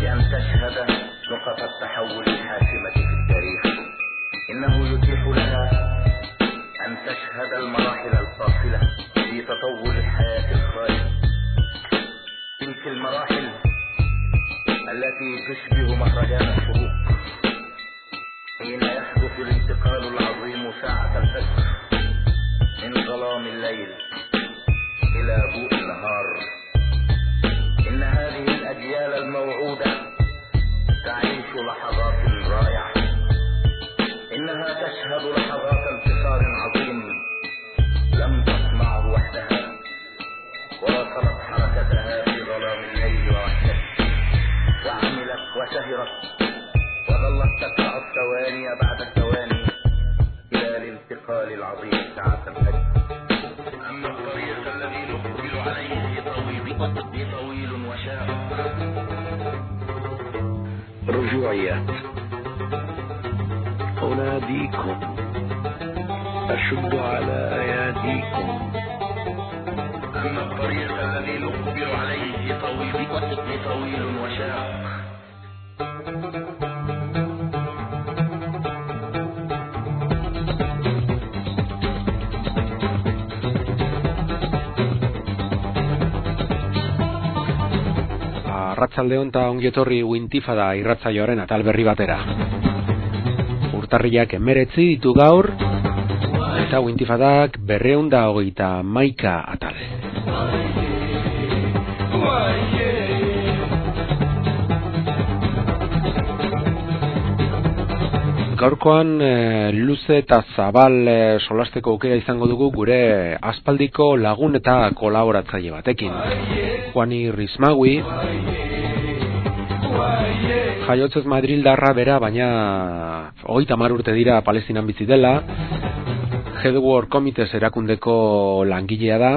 بأن تشهد نقط التحول الحاسمة في التاريخ. إنه يتيح لها أن تشهد المراحل الفاصلة في تطور الحياة الخالد تلك المراحل التي تشبه مهرجان الشروق حين يحدث الانتقال العظيم ساعة الفجر من ظلام الليل إلى ضوء النهار. إن هذه الأجيال الموعودة تعيش لحظات رائعة. إنها تشهد لحظات انتصار عظيم لم تصنعه وحدها واصلت حركتها في ظلام الليل ووحدته وعملت وسهرت وظلت تقطع الثواني بعد الثواني إلى الانتقال العظيم ساعة الفجر. أما الطريق الذي نقبل عليه طويل طويل وشاق. رجوعيات أناديكم أشد على أياديكم أما الطريق الذي نقبل عليه طويل طويل وشاق. Arratsalde honta ongi etorri Wintifada irratsaioaren atal berri batera. Urtarriak 19 ditu gaur eta Wintifadak 231 atal. Gaurkoan e, luze eta zabal e, solasteko aukera izango dugu gure aspaldiko lagun eta kolaboratzaile batekin. Juani Rismagui, jaiotzez Madrildarra bera, baina hogeita mar urte dira Palestinan bizi dela, Headwork Comites erakundeko langilea da,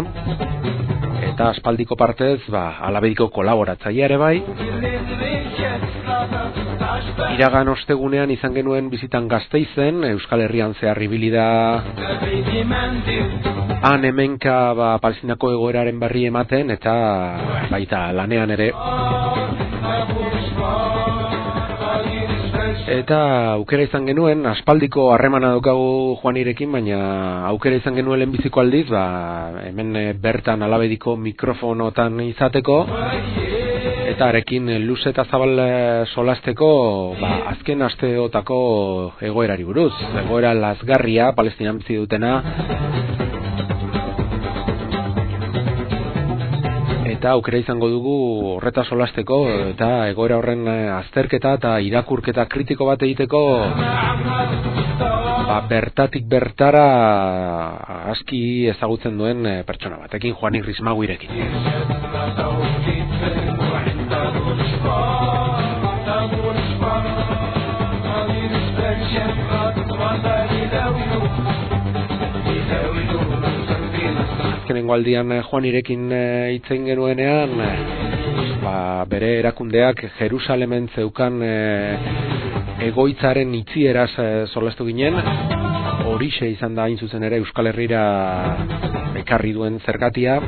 eta aspaldiko partez, ba, alabediko kolaboratzaile ere bai, Iragan ostegunean izan genuen bizitan gazteizen, Euskal Herrian zehar ibili da. Han hemenka ba, palestinako egoeraren berri ematen eta baita lanean ere. Eta aukera izan genuen aspaldiko harremana daukagu Juanirekin baina aukera izan genuen lehenbiziko aldiz ba, hemen bertan alabediko mikrofonotan izateko eta arekin luze eta zabal solasteko ba, azken asteotako egoerari buruz. Egoera lasgarria, palestinan bizi dutena. Eta aukera izango dugu horreta solasteko eta egoera horren azterketa eta irakurketa kritiko bat egiteko ba, bertatik bertara aski ezagutzen duen pertsona batekin Juanik Rismaguirekin. Azkenengo aldian Juan irekin hitzen genuenean ba, bere erakundeak Jerusalemen zeukan egoitzaren itzieraz solastu ginen. Horixe izan da hain zuzen ere Euskal Herrira ekarri duen zergatia.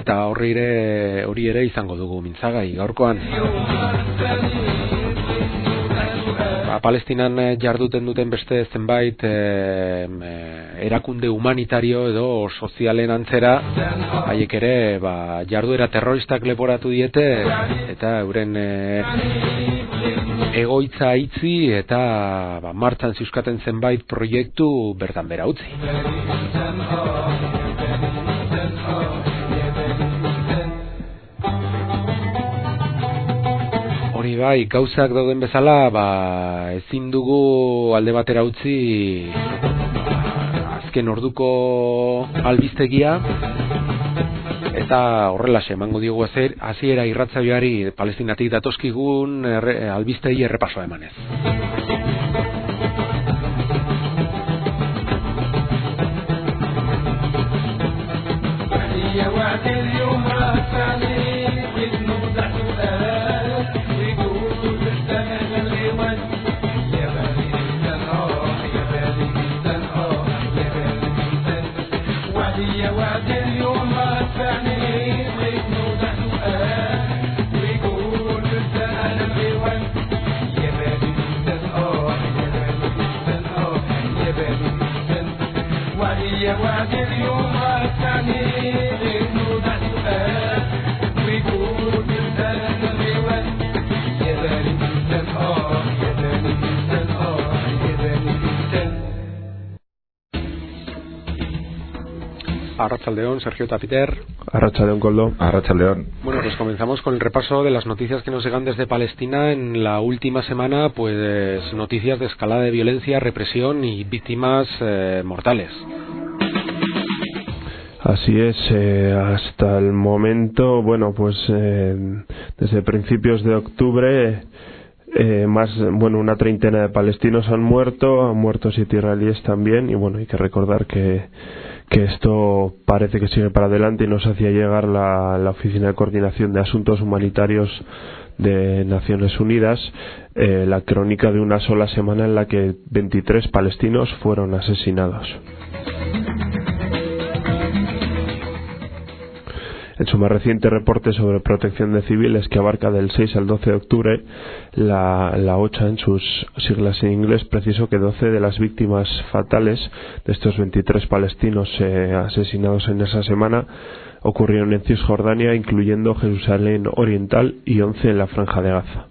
Eta horri ere hori ere izango dugu mintzagai gaurkoan Palestinan jarduten duten beste zenbait erakunde humanitario edo sozialen antzera haiek ere ba, jarduera terroristak leporatu diete eta euren egoitza itzi eta ba, martzan ziuskaten zenbait proiektu bertan bera utzi hori bai, gauzak dauden bezala, ba, ezin dugu alde batera utzi azken orduko albiztegia Eta horrelaxe emango diogu ezer hasiera irratzaioari Palestinatik datozkigun erre, albistei errepasoa emanez. Arrachaldeón, Sergio Tapiter. Arrachaldeón, Coldo. Arrachaldeón. Bueno, pues comenzamos con el repaso de las noticias que nos llegan desde Palestina en la última semana, pues noticias de escalada de violencia, represión y víctimas eh, mortales. Así es, eh, hasta el momento, bueno, pues eh, desde principios de octubre, eh, más, bueno, una treintena de palestinos han muerto, han muerto siete israelíes también, y bueno, hay que recordar que que esto parece que sigue para adelante y nos hacía llegar la, la Oficina de Coordinación de Asuntos Humanitarios de Naciones Unidas eh, la crónica de una sola semana en la que 23 palestinos fueron asesinados. En su más reciente reporte sobre protección de civiles, que abarca del 6 al 12 de octubre, la, OCHA, en sus siglas en inglés, precisó que 12 de las víctimas fatales de estos 23 palestinos eh, asesinados en esa semana ocurrieron en Cisjordania, incluyendo Jerusalén Oriental y 11 en la Franja de Gaza.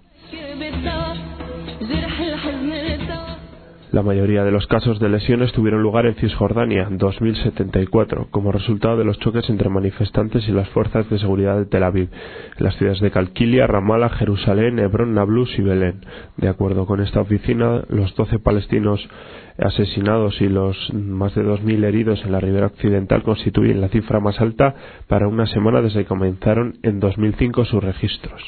La mayoría de los casos de lesiones tuvieron lugar en Cisjordania, 2074, como resultado de los choques entre manifestantes y las fuerzas de seguridad de Tel Aviv, en las ciudades de Calquilia, Ramallah, Jerusalén, Hebrón, Nablus y Belén. De acuerdo con esta oficina, los 12 palestinos asesinados y los más de 2.000 heridos en la ribera occidental constituyen la cifra más alta para una semana desde que comenzaron en 2005 sus registros.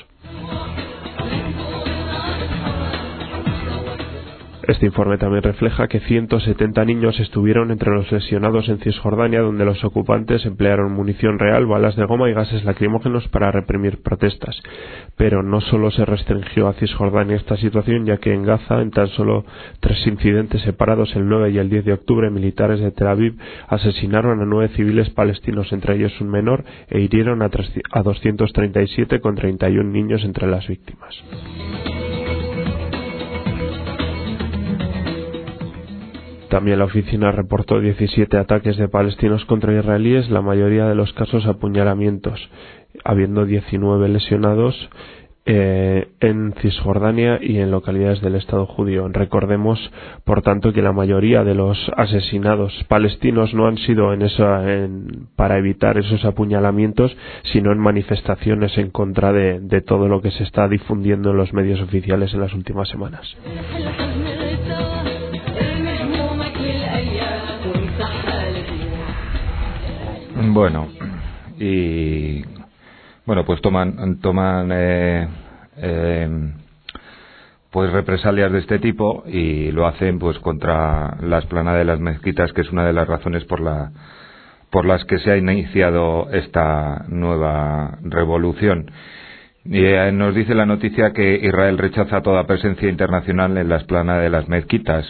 Este informe también refleja que 170 niños estuvieron entre los lesionados en Cisjordania, donde los ocupantes emplearon munición real, balas de goma y gases lacrimógenos para reprimir protestas. Pero no solo se restringió a Cisjordania esta situación, ya que en Gaza, en tan solo tres incidentes separados el 9 y el 10 de octubre, militares de Tel Aviv asesinaron a nueve civiles palestinos, entre ellos un menor, e hirieron a 237 con 31 niños entre las víctimas. También la oficina reportó 17 ataques de palestinos contra israelíes, la mayoría de los casos apuñalamientos, habiendo 19 lesionados eh, en Cisjordania y en localidades del Estado judío. Recordemos, por tanto, que la mayoría de los asesinados palestinos no han sido en esa, para evitar esos apuñalamientos, sino en manifestaciones en contra de todo lo que se está difundiendo en los medios oficiales en las últimas semanas. Bueno, y bueno, pues toman toman eh, eh, pues represalias de este tipo y lo hacen pues contra la esplanada de las mezquitas, que es una de las razones por la por las que se ha iniciado esta nueva revolución. Y eh, nos dice la noticia que Israel rechaza toda presencia internacional en la esplanada de las mezquitas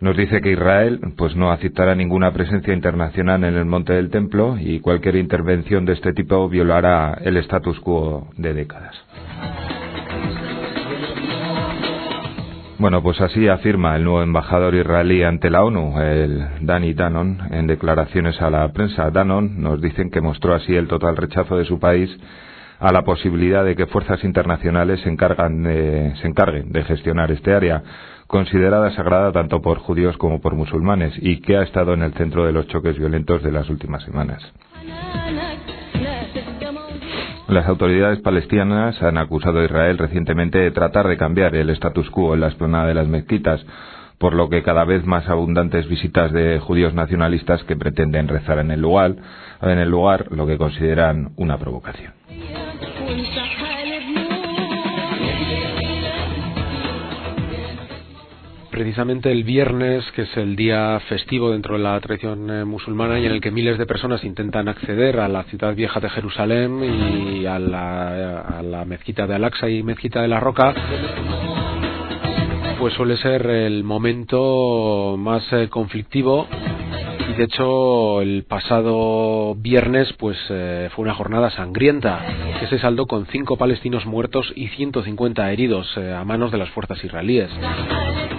nos dice que Israel pues no aceptará ninguna presencia internacional en el monte del templo y cualquier intervención de este tipo violará el status quo de décadas. Bueno, pues así afirma el nuevo embajador israelí ante la ONU, el Danny Danon, en declaraciones a la prensa. Danon nos dicen que mostró así el total rechazo de su país a la posibilidad de que fuerzas internacionales se, encarguen de gestionar este área considerada sagrada tanto por judíos como por musulmanes y que ha estado en el centro de los choques violentos de las últimas semanas. Las autoridades palestinas han acusado a Israel recientemente de tratar de cambiar el status quo en la esplanada de las mezquitas, por lo que cada vez más abundantes visitas de judíos nacionalistas que pretenden rezar en el lugar, en el lugar lo que consideran una provocación. precisamente el viernes, que es el día festivo dentro de la tradición eh, musulmana y en el que miles de personas intentan acceder a la ciudad vieja de Jerusalén y a la, a la mezquita de Al-Aqsa y mezquita de la Roca, pues suele ser el momento más eh, conflictivo de hecho el pasado viernes pues eh, fue una jornada sangrienta que se saldó con cinco palestinos muertos y 150 heridos eh, a manos de las fuerzas israelíes.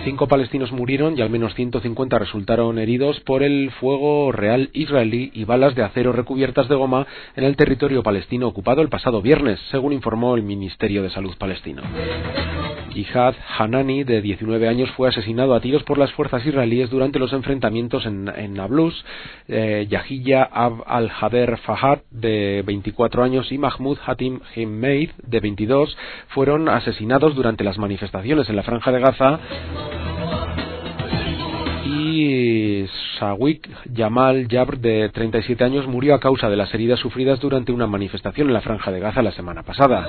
Cinco palestinos murieron y al menos 150 resultaron heridos por el fuego real israelí y balas de acero recubiertas de goma en el territorio palestino ocupado el pasado viernes, según informó el Ministerio de Salud palestino. Ihad Hanani, de 19 años, fue asesinado a tiros por las fuerzas israelíes durante los enfrentamientos en, Nablus. Eh, Yahiya Ab al-Hader Fahad, de 24 años, y Mahmoud Hatim Himmeid, de 22, fueron asesinados durante las manifestaciones en la Franja de Gaza y Sawik Yamal Yabr, de 37 años, murió a causa de las heridas sufridas durante una manifestación en la Franja de Gaza la semana pasada.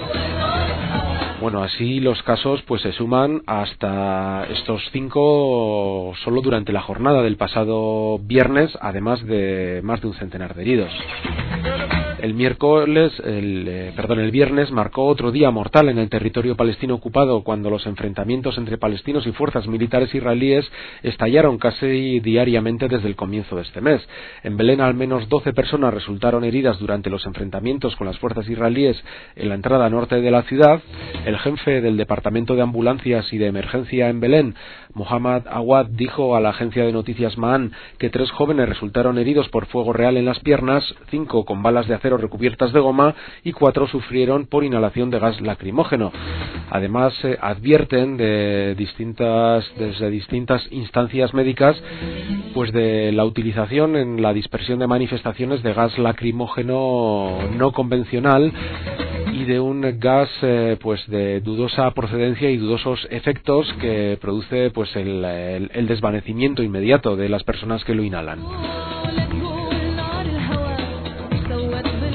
Bueno, así los casos pues se suman hasta estos cinco solo durante la jornada del pasado viernes, además de más de un centenar de heridos. El miércoles, eh, perdón, el viernes marcó otro día mortal en el territorio palestino ocupado cuando los enfrentamientos entre palestinos y fuerzas militares israelíes estallaron casi diariamente desde el comienzo de este mes. En Belén al menos 12 personas resultaron heridas durante los enfrentamientos con las fuerzas israelíes en la entrada norte de la ciudad. El jefe del Departamento de Ambulancias y de Emergencia en Belén, Mohammad Awad, dijo a la agencia de noticias MAN que tres jóvenes resultaron heridos por fuego real en las piernas, cinco con balas de acero recubiertas de goma y cuatro sufrieron por inhalación de gas lacrimógeno. Además, eh, advierten de distintas, desde distintas instancias médicas pues de la utilización en la dispersión de manifestaciones de gas lacrimógeno no convencional y de un gas eh, pues de dudosa procedencia y dudosos efectos que produce pues el desvanecimiento inmediato de las personas que lo inhalan.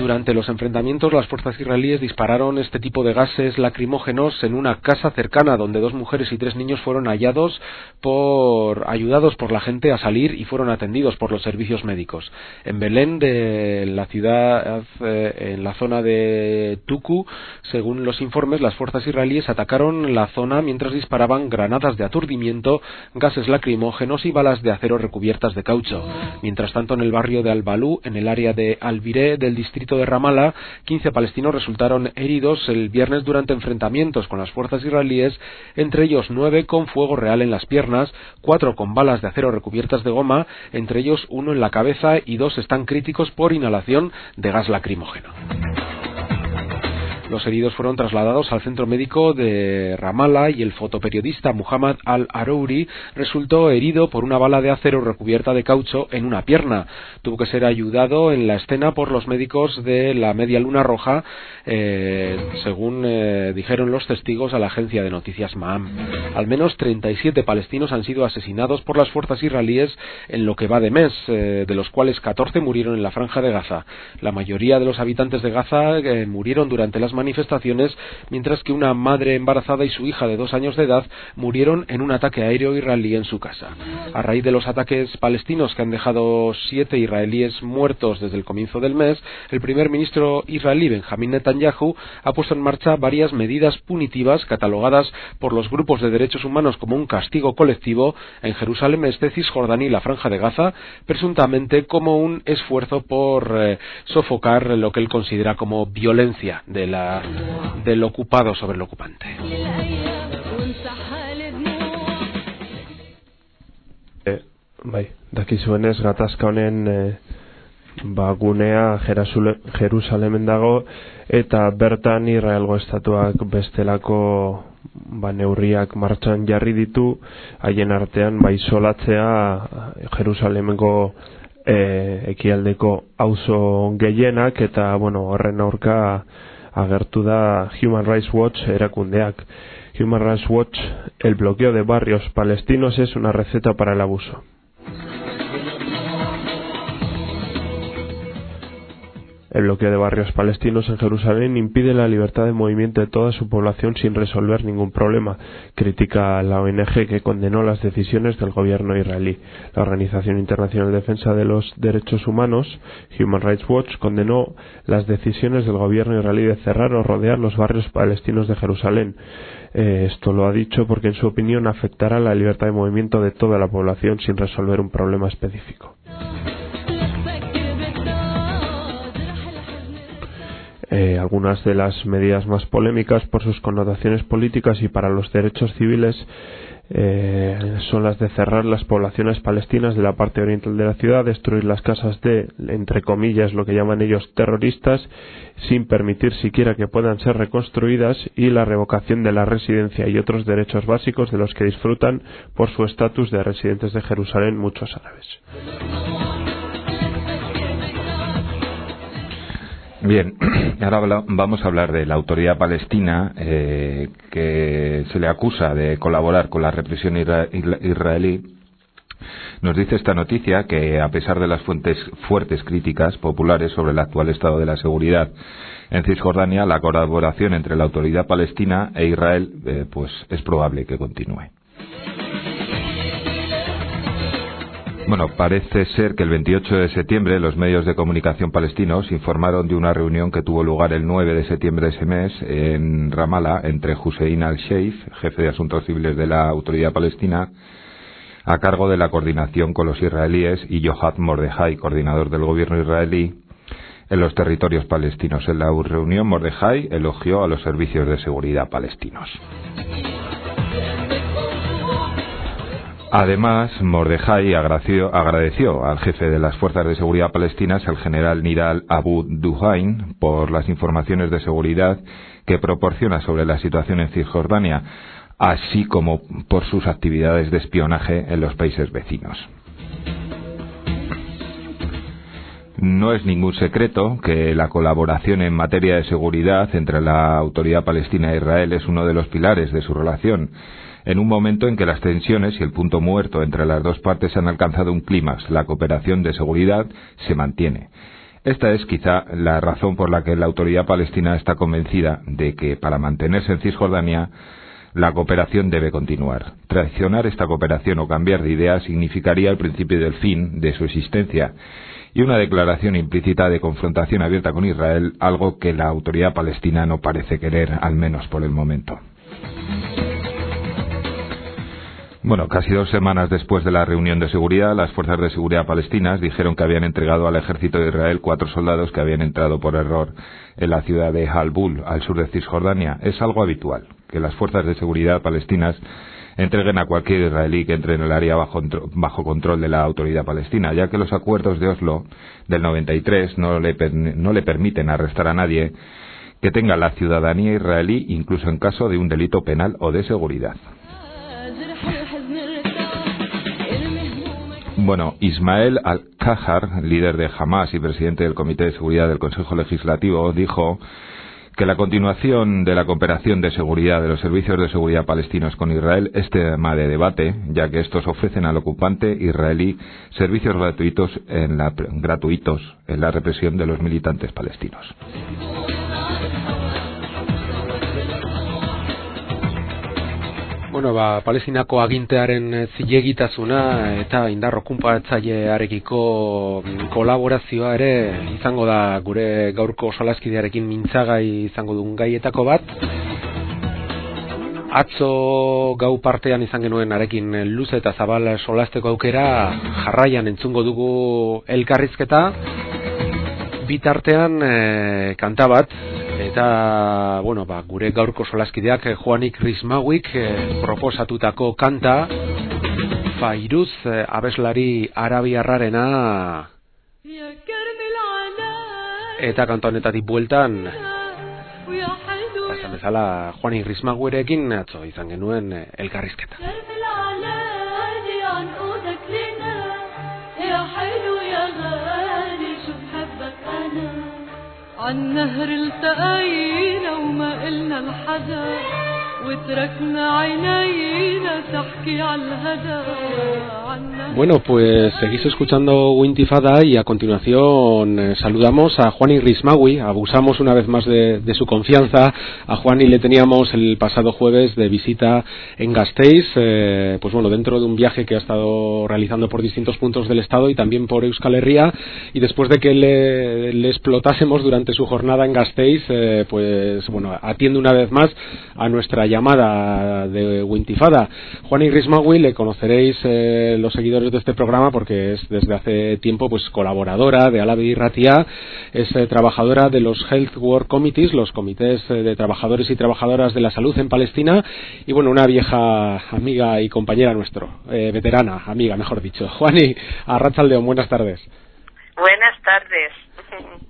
Durante los enfrentamientos, las fuerzas israelíes dispararon este tipo de gases lacrimógenos en una casa cercana donde dos mujeres y tres niños fueron hallados por ayudados por la gente a salir y fueron atendidos por los servicios médicos. En Belén de la ciudad eh, en la zona de Tuku, según los informes, las fuerzas israelíes atacaron la zona mientras disparaban granadas de aturdimiento, gases lacrimógenos y balas de acero recubiertas de caucho. Mientras tanto, en el barrio de Al-Balú, en el área de Albiré del distrito de Ramallah, 15 palestinos resultaron heridos el viernes durante enfrentamientos con las fuerzas israelíes, entre ellos nueve con fuego real en las piernas, cuatro con balas de acero recubiertas de goma, entre ellos uno en la cabeza y dos están críticos por inhalación de gas lacrimógeno. Los heridos fueron trasladados al centro médico de Ramallah y el fotoperiodista Muhammad al-Arouri resultó herido por una bala de acero recubierta de caucho en una pierna. Tuvo que ser ayudado en la escena por los médicos de la Media Luna Roja, eh, según eh, dijeron los testigos a la agencia de noticias MAM. Al menos 37 palestinos han sido asesinados por las fuerzas israelíes en lo que va de mes, eh, de los cuales 14 murieron en la franja de Gaza. La mayoría de los habitantes de Gaza murieron durante las manifestaciones, mientras que una madre embarazada y su hija de dos años de edad murieron en un ataque aéreo israelí en su casa. A raíz de los ataques palestinos que han dejado siete israelíes muertos desde el comienzo del mes, el primer ministro israelí Benjamin Netanyahu ha puesto en marcha varias medidas punitivas catalogadas por los grupos de derechos humanos como un castigo colectivo en Jerusalén, este Cisjordania y la Franja de Gaza, presuntamente como un esfuerzo por eh, sofocar lo que él considera como violencia de la del ocupado sobre el ocupante. E, bai, dakizuenez gatazka honen e, ba, gunea Jerusalemen dago eta bertan Israelgo estatuak bestelako ba, neurriak martxan jarri ditu haien artean ba, isolatzea Jerusalemengo e, ekialdeko auzo gehienak eta bueno, horren aurka agertu da Human Rights Watch erakundeak. Human Rights Watch, el bloqueo de barrios palestinos es una receta para el abuso. El bloqueo de barrios palestinos en Jerusalén impide la libertad de movimiento de toda su población sin resolver ningún problema, critica la ONG que condenó las decisiones del gobierno israelí. La Organización Internacional de Defensa de los Derechos Humanos, Human Rights Watch, condenó las decisiones del gobierno israelí de cerrar o rodear los barrios palestinos de Jerusalén. Eh, esto lo ha dicho porque en su opinión afectará la libertad de movimiento de toda la población sin resolver un problema específico. Eh, algunas de las medidas más polémicas por sus connotaciones políticas y para los derechos civiles eh, son las de cerrar las poblaciones palestinas de la parte oriental de la ciudad, destruir las casas de, entre comillas, lo que llaman ellos terroristas, sin permitir siquiera que puedan ser reconstruidas, y la revocación de la residencia y otros derechos básicos de los que disfrutan por su estatus de residentes de Jerusalén muchos árabes. Bien, ahora vamos a hablar de la autoridad palestina eh, que se le acusa de colaborar con la represión israelí. Nos dice esta noticia que, a pesar de las fuentes, fuertes críticas populares sobre el actual estado de la seguridad en Cisjordania, la colaboración entre la autoridad palestina e Israel eh, pues es probable que continúe. Bueno, parece ser que el 28 de septiembre los medios de comunicación palestinos informaron de una reunión que tuvo lugar el 9 de septiembre de ese mes en Ramallah entre Hussein al-Sheikh, jefe de asuntos civiles de la autoridad palestina, a cargo de la coordinación con los israelíes, y Yohad Mordejai, coordinador del gobierno israelí, en los territorios palestinos. En la reunión, Mordejai elogió a los servicios de seguridad palestinos. Además, Mordejai agradeció, al jefe de las fuerzas de seguridad palestinas, el general Nidal Abu Duhain, por las informaciones de seguridad que proporciona sobre la situación en Cisjordania, así como por sus actividades de espionaje en los países vecinos. No es ningún secreto que la colaboración en materia de seguridad entre la autoridad palestina e Israel es uno de los pilares de su relación en un momento en que las tensiones y el punto muerto entre las dos partes han alcanzado un clímax, la cooperación de seguridad se mantiene. Esta es quizá la razón por la que la autoridad palestina está convencida de que para mantenerse en Cisjordania la cooperación debe continuar. Traicionar esta cooperación o cambiar de idea significaría el principio del fin de su existencia y una declaración implícita de confrontación abierta con Israel, algo que la autoridad palestina no parece querer, al menos por el momento. Bueno, casi dos semanas después de la reunión de seguridad, las fuerzas de seguridad palestinas dijeron que habían entregado al ejército de Israel cuatro soldados que habían entrado por error en la ciudad de Halbul, al sur de Cisjordania. Es algo habitual que las fuerzas de seguridad palestinas entreguen a cualquier israelí que entre en el área bajo, bajo control de la autoridad palestina, ya que los acuerdos de Oslo del 93 no le, no le permiten arrestar a nadie que tenga la ciudadanía israelí, incluso en caso de un delito penal o de seguridad. Bueno, Ismael Al-Kahar, líder de Hamas y presidente del Comité de Seguridad del Consejo Legislativo, dijo que la continuación de la cooperación de seguridad de los servicios de seguridad palestinos con Israel es tema de debate, ya que estos ofrecen al ocupante israelí servicios gratuitos en la, gratuitos en la represión de los militantes palestinos. Bueno, ba, palestinako agintearen zilegitasuna eta indarro kumpatzailearekiko mm, kolaborazioa ere izango da gure gaurko solaskidearekin mintzagai izango duen gaietako bat. Atzo gau partean izan genuen arekin luze eta zabal solasteko aukera jarraian entzungo dugu elkarrizketa. Bitartean e, kanta bat, eta bueno, ba, gure gaurko solaskideak eh, Juanik Rismauik eh, proposatutako kanta Fairuz eh, abeslari arabiarrarena. Eta kanta honetatik bueltan Pasan bezala Juanik Rismauerekin atzo izan genuen elkarrizketa عالنهر التقينا وما قلنا لحدا Bueno, pues seguís escuchando Wintifada y a continuación eh, saludamos a Juan y Rismawi. Abusamos una vez más de, de, su confianza. A Juan y le teníamos el pasado jueves de visita en Gasteiz, eh, pues bueno, dentro de un viaje que ha estado realizando por distintos puntos del Estado y también por Euskal Herria. Y después de que le, le explotásemos durante su jornada en Gasteiz, eh, pues bueno, atiende una vez más a nuestra llamada de Wintifada. Juan Rismawi le conoceréis eh, los seguidores de este programa porque es desde hace tiempo pues colaboradora de Alabe y Ratia, es eh, trabajadora de los Health Work Committees, los comités eh, de trabajadores y trabajadoras de la salud en Palestina y bueno, una vieja amiga y compañera nuestro, eh, veterana, amiga mejor dicho. Juani, a Rachaldeón, buenas tardes. Buenas tardes.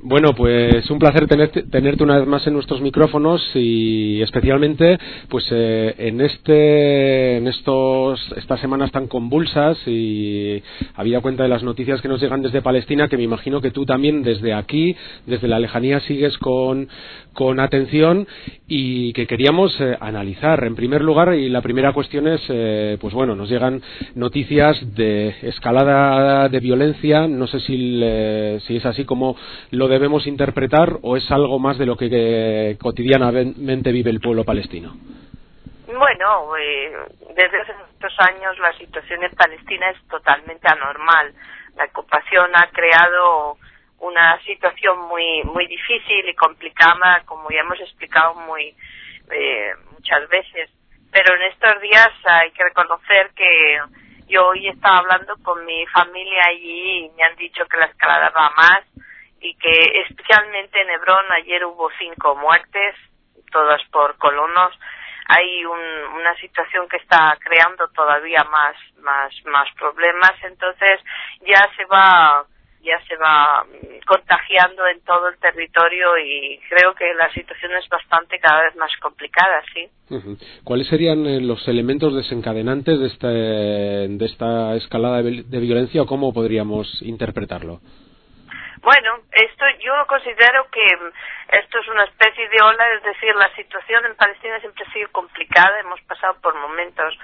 Bueno, pues un placer tenerte, tenerte una vez más en nuestros micrófonos y especialmente pues eh, en este en estos estas semanas tan convulsas y habida cuenta de las noticias que nos llegan desde Palestina que me imagino que tú también desde aquí desde la lejanía sigues con con atención y que queríamos eh, analizar. En primer lugar y la primera cuestión es eh, pues bueno nos llegan noticias de escalada de violencia. No sé si le- si es así como lo debemos interpretar o es algo más de lo que cotidianamente vive el pueblo palestino Bueno, eh, desde hace muchos años la situación en Palestina es totalmente anormal. La ocupación ha creado una situación muy muy difícil y complicada, como ya hemos explicado muy eh, muchas veces. Pero en estos días hay que reconocer que yo hoy estaba hablando con mi familia allí y me han dicho que la escalada va más y que especialmente en Hebrón ayer hubo cinco muertes, todas por colonos. Hay un- una situación que está creando todavía más, más, más problemas, entonces ya se va, ya se va mm, contagiando en todo el territorio y creo que la situación es bastante cada vez más complicada, sí. ¿Cuáles serían eh, los elementos desencadenantes de, este, de esta escalada de violencia o cómo podríamos interpretarlo? Bueno, esto yo considero que mm, esto es una especie de ola, es decir, la situación en Palestina siempre ha sido complicada, hemos pasado por momentos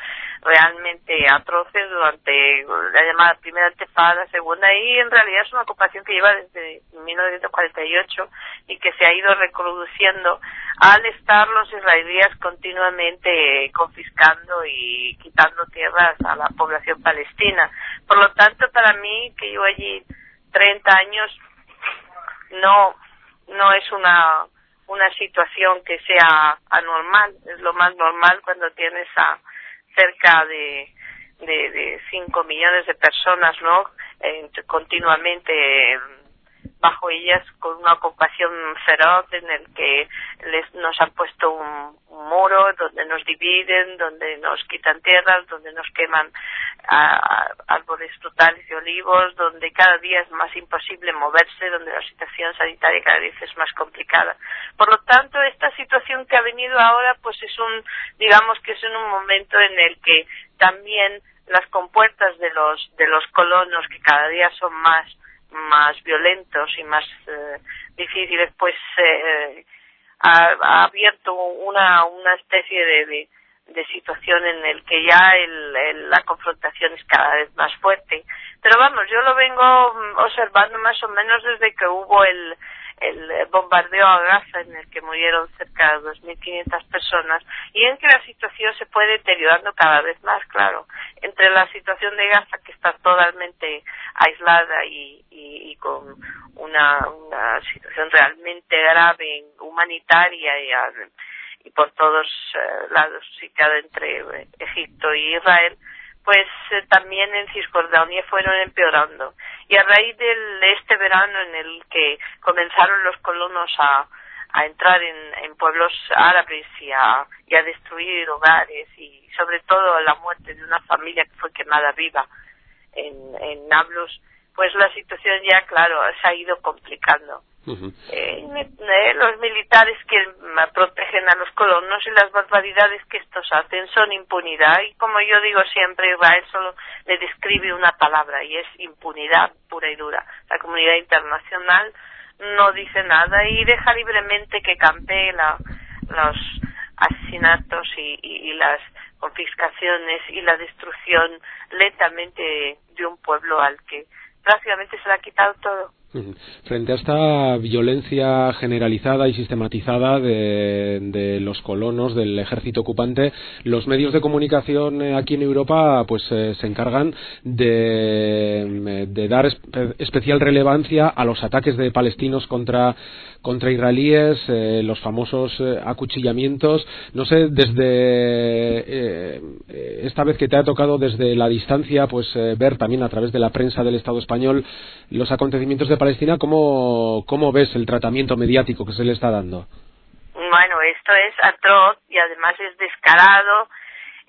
realmente atroces durante la llamada primera intifada, segunda, y en realidad es una ocupación que lleva desde 1948 y que se ha ido reproduciendo al estar los israelíes continuamente confiscando y quitando tierras a la población palestina. Por lo tanto, para mí, que yo allí 30 años, no no es una una situación que sea anormal es lo más normal cuando tienes a cerca de de, de 5 millones de personas no Eh, continuamente bajo ellas con una ocupación feroz en el que les nos han puesto un, muro donde nos dividen donde nos quitan tierras donde nos queman árboles frutales y olivos donde cada día es más imposible moverse donde la situación sanitaria cada vez es más complicada. Por lo tanto esta situación que ha venido ahora pues es un digamos que es un momento en el que también las compuertas de los de los colonos que cada día son más más violentos y más eh, difíciles pues eh, ha, ha abierto una una especie de de situación en el que ya el, la confrontación es cada vez más fuerte. Pero vamos yo lo vengo mm, observando más o menos desde que hubo el el eh, bombardeo a Gaza en el que murieron cerca de 2.500 personas y en que la situación se fue deteriorando cada vez más, claro, entre la situación de Gaza que está totalmente aislada y, y, con una, una situación realmente grave humanitaria y, y por todos eh, lados situada entre eh, Egipto y Israel, pues eh, también en Cisjordania fueron empeorando. Y a raíz de este verano en el que comenzaron los colonos a, entrar en, en pueblos árabes y a, y a destruir hogares y sobre todo la muerte de una familia que fue quemada viva en, en Nablus, pues la situación ya, claro, se ha ido complicando. Eh, los militares que protegen a los colonos y las barbaridades que estos hacen son impunidad. Y como yo digo siempre Israel solo le describe una palabra y es impunidad pura y dura. La comunidad internacional no dice nada y deja libremente que campee los asesinatos y, y las confiscaciones y la destrucción lentamente de un pueblo al que prácticamente se le ha quitado todo. Frente a esta violencia generalizada y sistematizada de, de, los colonos del ejército ocupante, los medios de comunicación eh, aquí en Europa pues eh, se encargan de, de dar espe especial relevancia a los ataques de palestinos contra contra israelíes, eh, los famosos eh, acuchillamientos. No sé, desde eh, esta vez que te ha tocado desde la distancia, pues ver también a través de la prensa del Estado español los acontecimientos de Palestina, ¿cómo, cómo ves el tratamiento mediático que se le está dando? Bueno, esto es atroz y además es descarado,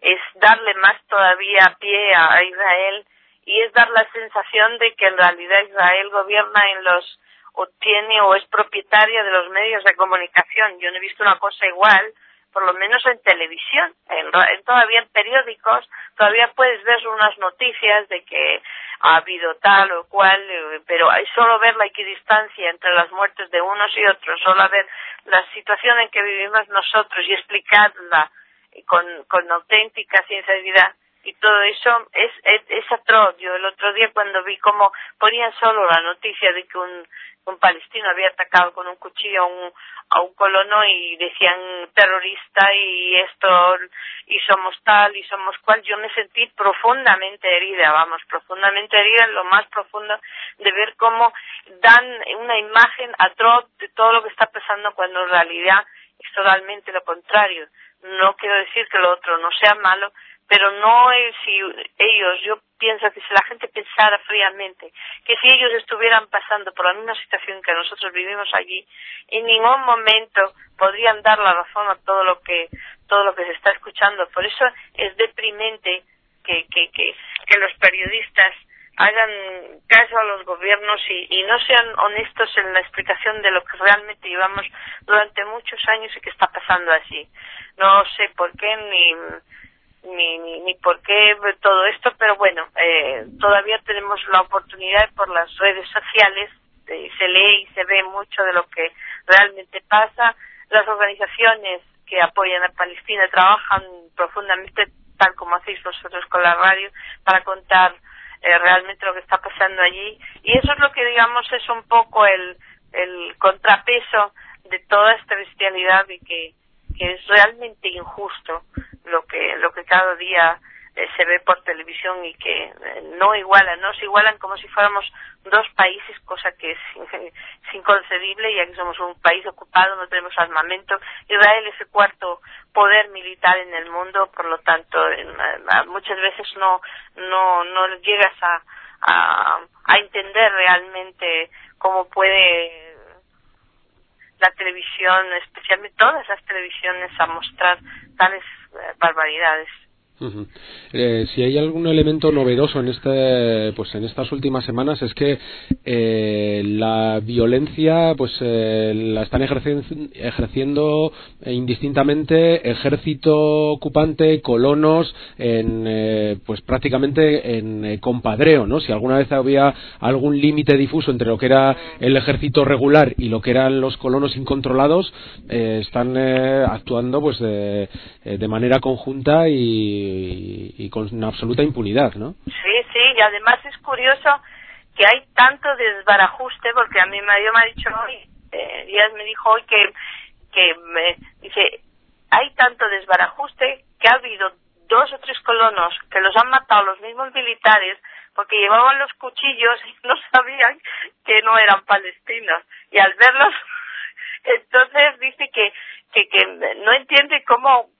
es darle más todavía pie a Israel y es dar la sensación de que en realidad Israel gobierna en los o tiene o es propietaria de los medios de comunicación. Yo no he visto una cosa igual, por lo menos en televisión, en, en todavía en periódicos, todavía puedes ver unas noticias de que ha habido tal o cual, eh, pero hay solo ver la equidistancia entre las muertes de unos y otros, solo ver la situación en que vivimos nosotros y explicarla con, con auténtica sinceridad y todo eso es, es, es atroz. Yo el otro día cuando vi cómo ponían solo la noticia de que un un palestino había atacado con un cuchillo a un, a un colono y decían terrorista y esto y somos tal y somos cual yo me sentí profundamente herida vamos profundamente herida en lo más profundo de ver cómo dan una imagen atroz de todo lo que está pasando cuando en realidad es totalmente lo contrario. No quiero decir que lo otro no sea malo pero no es si ellos, yo pienso que si la gente pensara fríamente, que si ellos estuvieran pasando por la misma situación que nosotros vivimos allí, en ningún momento podrían dar la razón a todo lo que todo lo que se está escuchando. Por eso es deprimente que que que, que los periodistas hagan caso a los gobiernos y, y no sean honestos en la explicación de lo que realmente llevamos durante muchos años y que está pasando así. No sé por qué ni ni, ni, ni por qué todo esto, pero bueno, eh, todavía tenemos la oportunidad por las redes sociales, eh, se lee y se ve mucho de lo que realmente pasa. Las organizaciones que apoyan a Palestina trabajan profundamente, tal como hacéis vosotros con la radio, para contar eh, realmente lo que está pasando allí. Y eso es lo que, digamos, es un poco el, el contrapeso de toda esta bestialidad y que, que es realmente injusto lo que lo que cada día eh, se ve por televisión y que eh, no igualan, no se igualan como si fuéramos dos países, cosa que es, inconcebible, ya que somos un país ocupado, no tenemos armamento. Israel es el cuarto poder militar en el mundo, por lo tanto, muchas veces no no no llegas a, a, a entender realmente cómo puede la televisión, especialmente todas las televisiones, a mostrar tales barbaridades. Uh si hay algún elemento novedoso en este pues en estas últimas semanas es que eh, la violencia pues eh, la están ejerciendo, ejerciendo indistintamente ejército ocupante colonos en eh, pues prácticamente en compadreo no si alguna vez había algún límite difuso entre lo que era el ejército regular y lo que eran los colonos incontrolados están actuando pues de manera conjunta y y, con una absoluta impunidad, ¿no? Sí, sí, y además es curioso que hay tanto desbarajuste, porque a mí Mario me ha dicho hoy, eh, Díaz me dijo hoy que, que me, dice, hay tanto desbarajuste que ha habido dos o tres colonos que los han matado los mismos militares porque llevaban los cuchillos y no sabían que no eran palestinos. Y al verlos, entonces dice que, que, que no entiende cómo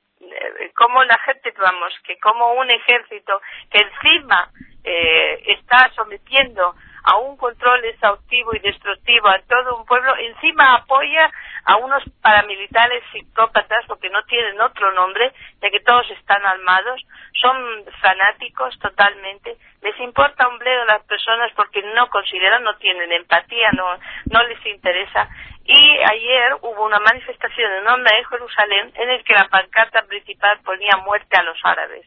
cómo la gente, vamos, que como un ejército que encima eh, está sometiendo a un control exhaustivo y destructivo a todo un pueblo, encima apoya a unos paramilitares psicópatas, porque no tienen otro nombre, de que todos están armados, son fanáticos totalmente, les importa un bledo a las personas porque no consideran, no tienen empatía, no, no les interesa. Y ayer hubo una manifestación en Jerusalén en el que la pancarta principal ponía muerte a los árabes.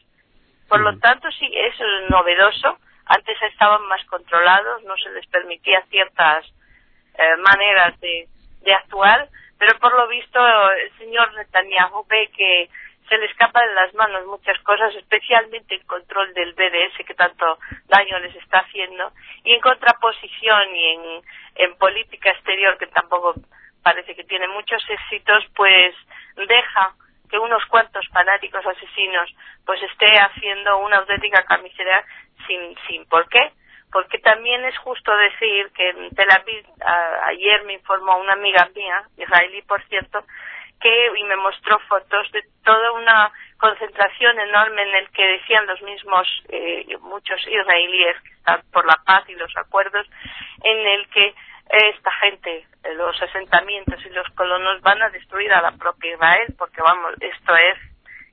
Por lo tanto, sí, es novedoso. Antes estaban más controlados, no se les permitía ciertas eh, maneras de, de actuar, pero por lo visto el señor Netanyahu ve que se le escapa de las manos muchas cosas, especialmente el control del BDS que tanto daño les está haciendo, y en contraposición y en, en política exterior que tampoco parece que tiene muchos éxitos, pues deja que unos cuantos fanáticos asesinos pues esté haciendo una auténtica camisera sin, sin por qué. Porque también es justo decir que en Tel Aviv, ayer me informó una amiga mía, israelí por cierto, que y me mostró fotos de toda una concentración enorme en el que decían los mismos eh, muchos israelíes que están por la paz y los acuerdos en el que esta gente los asentamientos y los colonos van a destruir a la propia Israel porque vamos esto es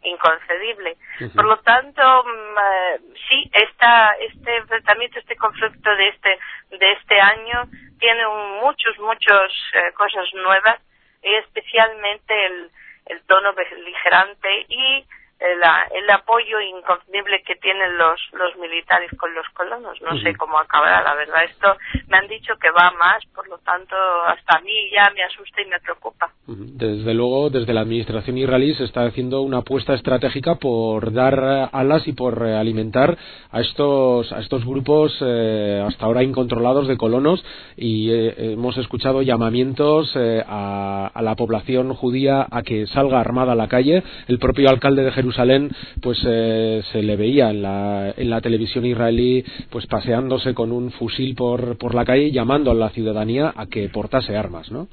inconcebible. Por lo tanto mm, eh, sí esta este enfrentamiento este conflicto de este de este año tiene un- muchos muchos eh, cosas nuevas y especialmente el, el tono beligerante y el, el apoyo inconfundible que tienen los, los militares con los colonos. No sé cómo acabará, la verdad. Esto me han dicho que va más, por lo tanto, hasta a mí ya me asusta y me preocupa. Desde luego, desde la administración israelí se está haciendo una apuesta estratégica por dar eh, alas y por eh, alimentar a estos a estos grupos eh, hasta ahora incontrolados de colonos y eh, hemos escuchado llamamientos eh, a, a la población judía a que salga armada a la calle. El propio alcalde de Jerusalén, pues eh, se le veía en la, en la televisión israelí, pues paseándose con un fusil por por la calle, llamando a la ciudadanía a que portase armas, ¿no?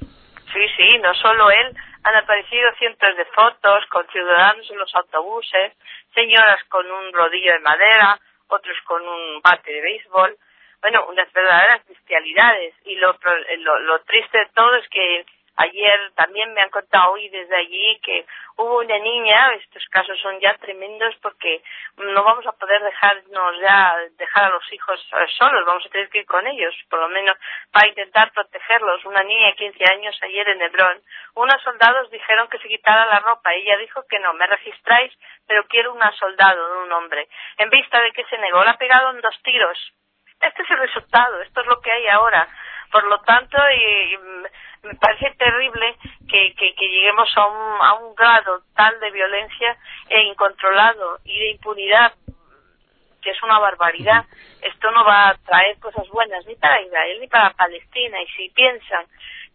Sí, sí, no solo él, han aparecido cientos de fotos con ciudadanos en los autobuses, señoras con un rodillo de madera, otros con un bate de béisbol, bueno, unas verdaderas bestialidades. Y lo, lo, lo triste de todo es que ayer también me han contado hoy desde allí que hubo una niña, estos casos son ya tremendos porque no vamos a poder dejarnos ya, dejar a los hijos eh, solos, vamos a tener que ir con ellos, por lo menos para intentar protegerlos. Una niña de 15 años ayer en Hebrón, unos soldados dijeron que se quitara la ropa, ella dijo que no, me registráis, pero quiero una soldado, un hombre. En vista de que se negó, la pegaron dos tiros. Este es el resultado, esto es lo que hay ahora. Por lo tanto, y me parece terrible que lleguemos a un, a un grado tal de violencia e incontrolado y de impunidad que es una barbaridad. Esto no va a traer cosas buenas ni para Israel ni para Palestina. Y si piensan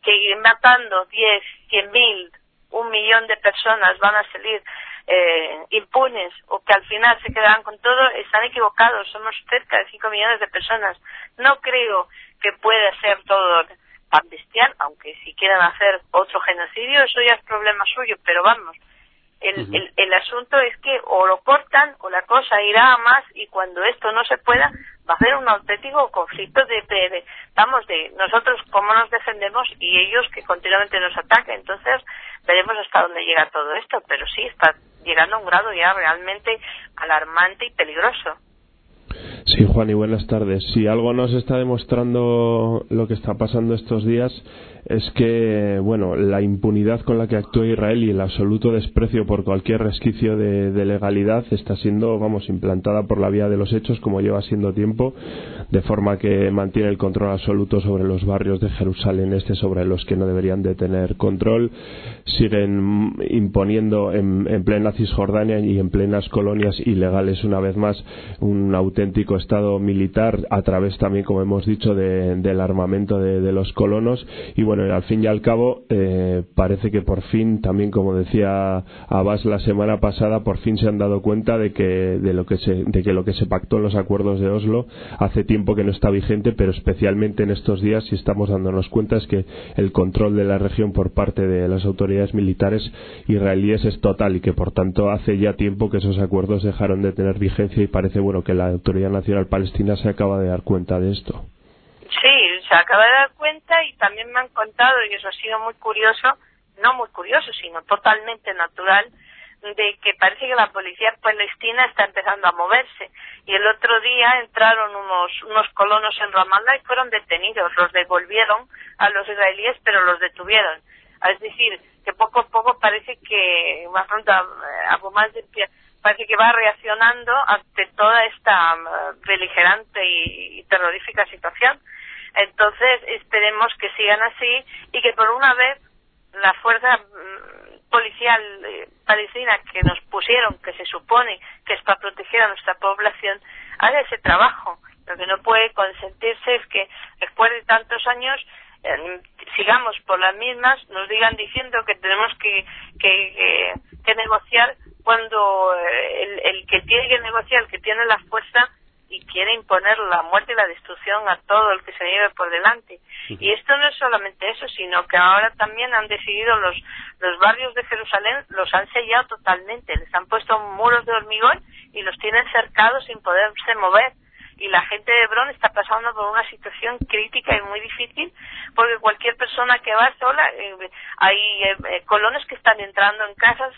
que matando 10, 100 mil, un millón de personas van a salir eh, impunes o que al final se quedarán con todo, están equivocados. Somos cerca de 5 millones de personas. No creo que pueda ser todo tan bestial, aunque si quieran hacer otro genocidio, eso ya es problema suyo, pero vamos, el, el, el asunto es que o lo cortan o la cosa irá a más y cuando esto no se pueda va a haber un auténtico conflicto de, de- de- vamos de nosotros cómo nos defendemos y ellos que continuamente nos atacan entonces veremos hasta dónde llega todo esto pero sí está llegando a un grado ya realmente alarmante y peligroso. Sí, Juan, y buenas tardes. Si algo nos está demostrando lo que está pasando estos días es que, bueno, la impunidad con la que actúa Israel y el absoluto desprecio por cualquier resquicio de, legalidad está siendo, vamos, implantada por la vía de los hechos como lleva siendo tiempo, de forma que mantiene el control absoluto sobre los barrios de Jerusalén este sobre los que no deberían de tener control. Siguen imponiendo en, en plena Cisjordania y en plenas colonias ilegales una vez más un auténtico estado militar a través también, como hemos dicho, de- del armamento de, de los colonos. Y bueno, al fin y al cabo, eh, parece que por fin, también como decía Abbas la semana pasada, por fin se han dado cuenta de que, de lo que se, de que lo que se pactó en los acuerdos de Oslo hace tiempo que no está vigente, pero especialmente en estos días, si estamos dándonos cuenta, es que el control de la región por parte de las autoridades militares israelíes es total y que por tanto hace ya tiempo que esos acuerdos dejaron de tener vigencia y parece bueno que la Autoridad Nacional Palestina se acaba de dar cuenta de esto. Sí, se acaba de dar cuenta y también me han contado, y eso ha sido muy curioso, no muy curioso, sino totalmente natural, de que parece que la policía palestina está empezando a moverse. Y el otro día entraron unos, unos colonos en Ramallah y fueron detenidos. Los devolvieron a los israelíes, pero los detuvieron. Es decir, que poco a poco parece que más pronto eh, Abu Mazen parece que va reaccionando ante toda esta eh, beligerante y terrorífica situación. Entonces, esperemos que sigan así y que por una vez la fuerza mm, policial eh, palestina que nos pusieron, que se supone que es para proteger a nuestra población, haga ese trabajo. Lo que no puede consentirse es que después de tantos años sigamos por las mismas, nos digan diciendo que tenemos que, que, que, que negociar cuando eh, el, el que tiene que negociar, el que tiene la fuerza, y quiere imponer la muerte y la destrucción a todo el que se lleve por delante. Y esto no es solamente eso, sino que ahora también han decidido los, los barrios de Jerusalén, los han sellado totalmente, les han puesto muros de hormigón y los tienen cercados sin poderse mover. Y la gente de Hebrón está pasando por una situación crítica y muy difícil, porque cualquier persona que va sola, eh, hay eh, eh, colonos que están entrando en casas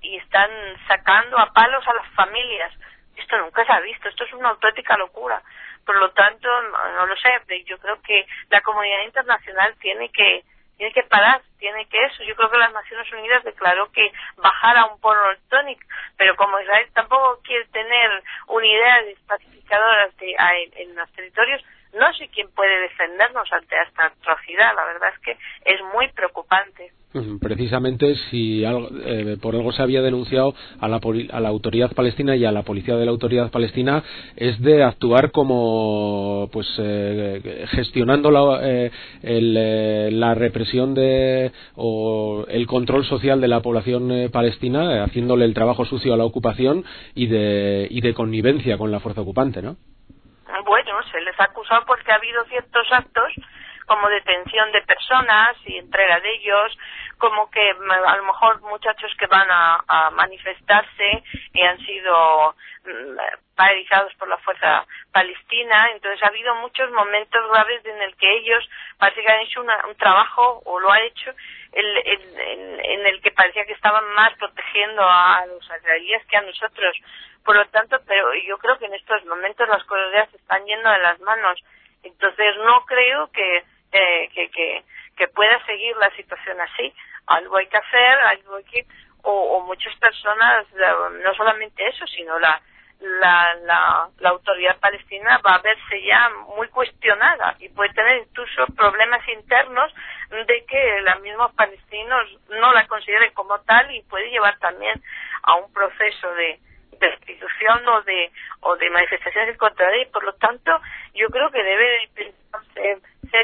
y están sacando a palos a las familias esto nunca se ha visto, esto es una auténtica locura. Por lo tanto, no, lo sé, yo creo que la comunidad internacional tiene que tiene que parar, tiene que eso. Yo creo que las Naciones Unidas declaró que bajara un porno tónico, pero como Israel tampoco quiere tener unidades pacificadoras de, en los territorios, no sé quién puede defendernos ante esta atrocidad. La verdad es que es muy preocupante. Precisamente si algo, eh, por algo se había denunciado a la, a la autoridad palestina y a la policía de la autoridad palestina es de actuar como pues eh, gestionando la, eh, el, eh, la represión de o el control social de la población eh, palestina eh, haciéndole el trabajo sucio a la ocupación y de y de connivencia con la fuerza ocupante, ¿no? Bueno, se les ha acusado porque ha habido ciertos actos como detención de personas y entrega de ellos, como que mm, a lo mejor muchachos que van a, manifestarse y han sido mm, paralizados por la fuerza palestina, entonces ha habido muchos momentos graves en el que ellos parece que han hecho una, un trabajo o lo han hecho el, en el que parecía que estaban más protegiendo a los israelíes que a nosotros. Por lo tanto, pero yo creo que en estos momentos las cosas ya se están yendo de las manos. Entonces no creo que eh, que, que, que pueda seguir la situación así. Algo hay que hacer, algo hay que, o, muchas personas, no solamente eso, sino la, la, la, autoridad palestina va a verse ya muy cuestionada y puede tener incluso problemas internos de que los mismos palestinos no la consideren como tal y puede llevar también a un proceso de, destitución o de o de manifestaciones en contra de él. Por lo tanto, yo creo que debe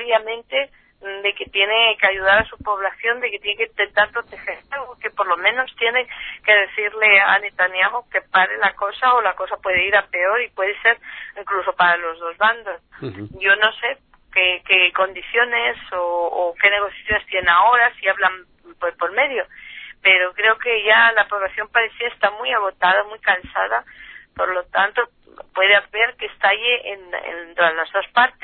seriamente mm, de que tiene que ayudar a su población, de que tiene que intentar proteger algo, que por lo menos tiene que decirle a Netanyahu que pare la cosa o la cosa puede ir a peor y puede ser incluso para los dos bandos. Uh -huh. Yo no sé qué, qué condiciones o, o, qué negociaciones tiene ahora, si hablan por, por medio, pero creo que ya la población palestina está muy agotada, muy cansada, por lo tanto puede haber que estalle en, en, en las dos partes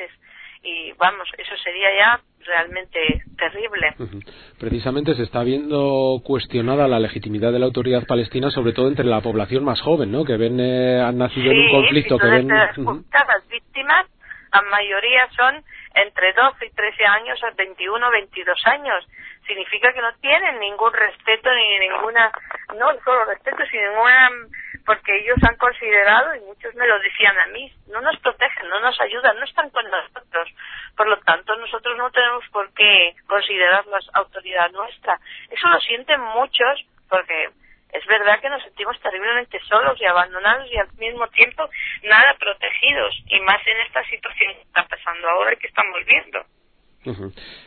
eso sería ya realmente terrible. Uh -huh. Precisamente se está viendo cuestionada la legitimidad de la autoridad palestina, sobre todo entre la población más joven, ¿no? Que ven eh, han nacido sí, en un conflicto si que ven. Las, uh -huh. víctimas, la mayoría son entre 12 y 13 años a 21 22 años. Significa que no tienen ningún respeto ni ninguna, no solo respeto, sino ninguna porque ellos han considerado, y muchos me lo decían a mí, no nos protegen, no nos ayudan, no están con nosotros. Por lo tanto, nosotros no tenemos por qué considerarlas autoridad nuestra. Eso lo sienten muchos, porque es verdad que nos sentimos terriblemente solos y abandonados y al mismo tiempo nada protegidos, y más en esta situación que está pasando ahora y que estamos viendo.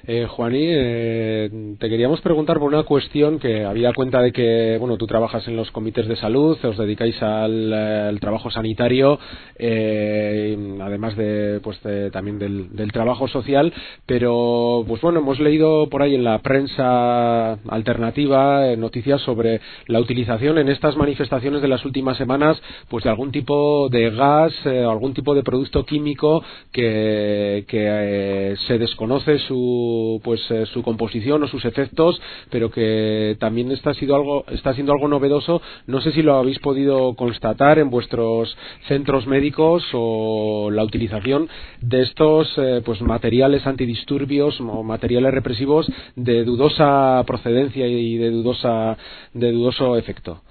Eh, Juaní, eh, te queríamos preguntar por una cuestión que había cuenta de que, bueno, tú trabajas en los comités de salud, os dedicáis al, eh, trabajo sanitario, eh, además de, pues, también del, trabajo social, pero, pues bueno, hemos leído por ahí en la prensa alternativa eh, noticias sobre la utilización en estas manifestaciones de las últimas semanas, pues de algún tipo de gas, eh, algún tipo de producto químico que, que se desconoce su pues eh, su composición o sus efectos pero que también está sido está siendo algo novedoso. No sé si lo habéis podido constatar en vuestros centros médicos o la utilización de estos eh, pues materiales antidisturbios o materiales represivos de dudosa procedencia y de dudosa de dudoso efecto.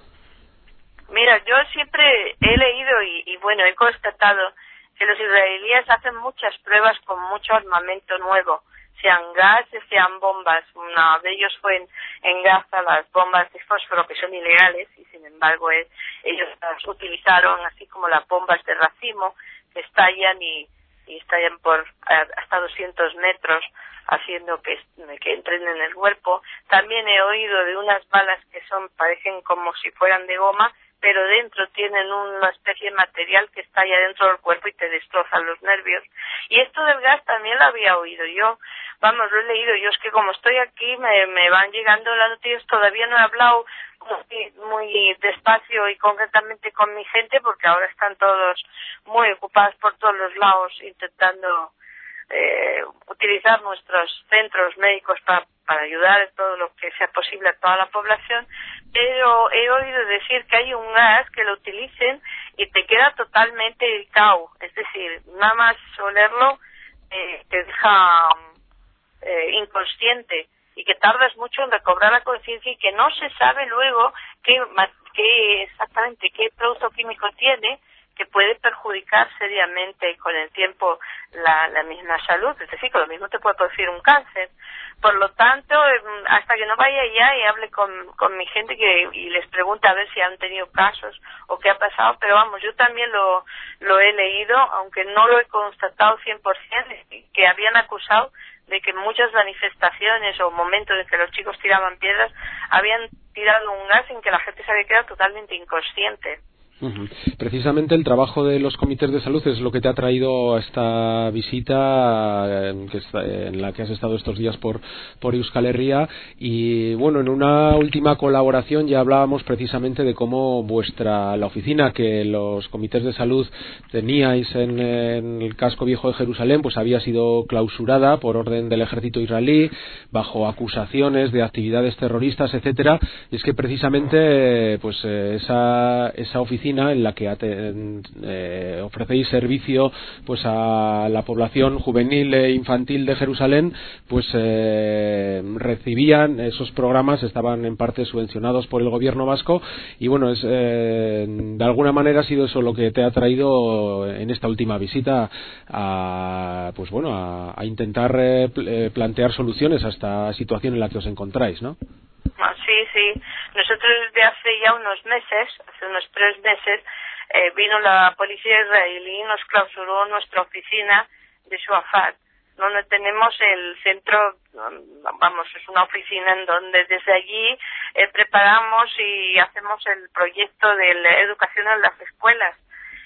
Mira, yo siempre he leído y, y bueno, he constatado que los israelíes hacen muchas pruebas con mucho armamento nuevo, sean gases, sean bombas. Una de ellos fue en, Gaza las bombas de fósforo que son ilegales y sin embargo es, ellos las utilizaron así como las bombas de racimo que estallan y, estallan por eh, hasta 200 metros haciendo que, que entren en el cuerpo. También he oído de unas balas que son parecen como si fueran de goma pero dentro tienen una especie de material que está allá dentro del cuerpo y te destrozan los nervios. Y esto del gas también lo había oído yo, vamos, lo he leído yo, es que como estoy aquí me, me van llegando las noticias, todavía no he hablado muy, muy despacio y concretamente con mi gente porque ahora están todos muy ocupados por todos los lados intentando eh, utilizar nuestros centros médicos para, para ayudar todo lo que sea posible a toda la población, pero he oído decir que hay un gas que lo utilicen y te queda totalmente cao, es decir, nada más olerlo eh, te deja eh, inconsciente y que tardas mucho en recobrar la conciencia y que no se sabe luego qué, qué exactamente qué producto químico tiene que puede perjudicar seriamente con el tiempo la, la misma salud, es decir, que lo mismo te puede producir un cáncer. Por lo tanto, em, hasta que no vaya allá y hable con, con mi gente que, y les pregunte a ver si han tenido casos o qué ha pasado, pero vamos, yo también lo, lo he leído, aunque no lo he constatado 100%, que habían acusado de que muchas manifestaciones o momentos en que los chicos tiraban piedras habían tirado un gas en que la gente se había quedado totalmente inconsciente. Precisamente el trabajo de los comités de salud es lo que te ha traído a esta visita eh, en la que has estado estos días por, por Euskal Herria. Y bueno, en una última colaboración ya hablábamos precisamente de cómo vuestra, la oficina que los comités de salud teníais en, el casco viejo de Jerusalén pues había sido clausurada por orden del ejército israelí bajo acusaciones de actividades terroristas, etcétera. Y es que precisamente pues eh, esa, esa oficina en la que eh, ofrecéis servicio pues a la población juvenil e infantil de Jerusalén pues eh, recibían esos programas estaban en parte subvencionados por el gobierno vasco y bueno es eh, de alguna manera ha sido eso lo que te ha traído en esta última visita a pues bueno a, a intentar plantear soluciones a esta situación en la que os encontráis ¿no? Ah, sí, sí. Nosotros desde hace ya unos meses, hace unos tres meses, eh, vino la policía israelí y nos clausuró nuestra oficina de Shuafat, donde tenemos el centro, vamos, es una oficina en donde desde allí eh, preparamos y hacemos el proyecto de la educación en las escuelas,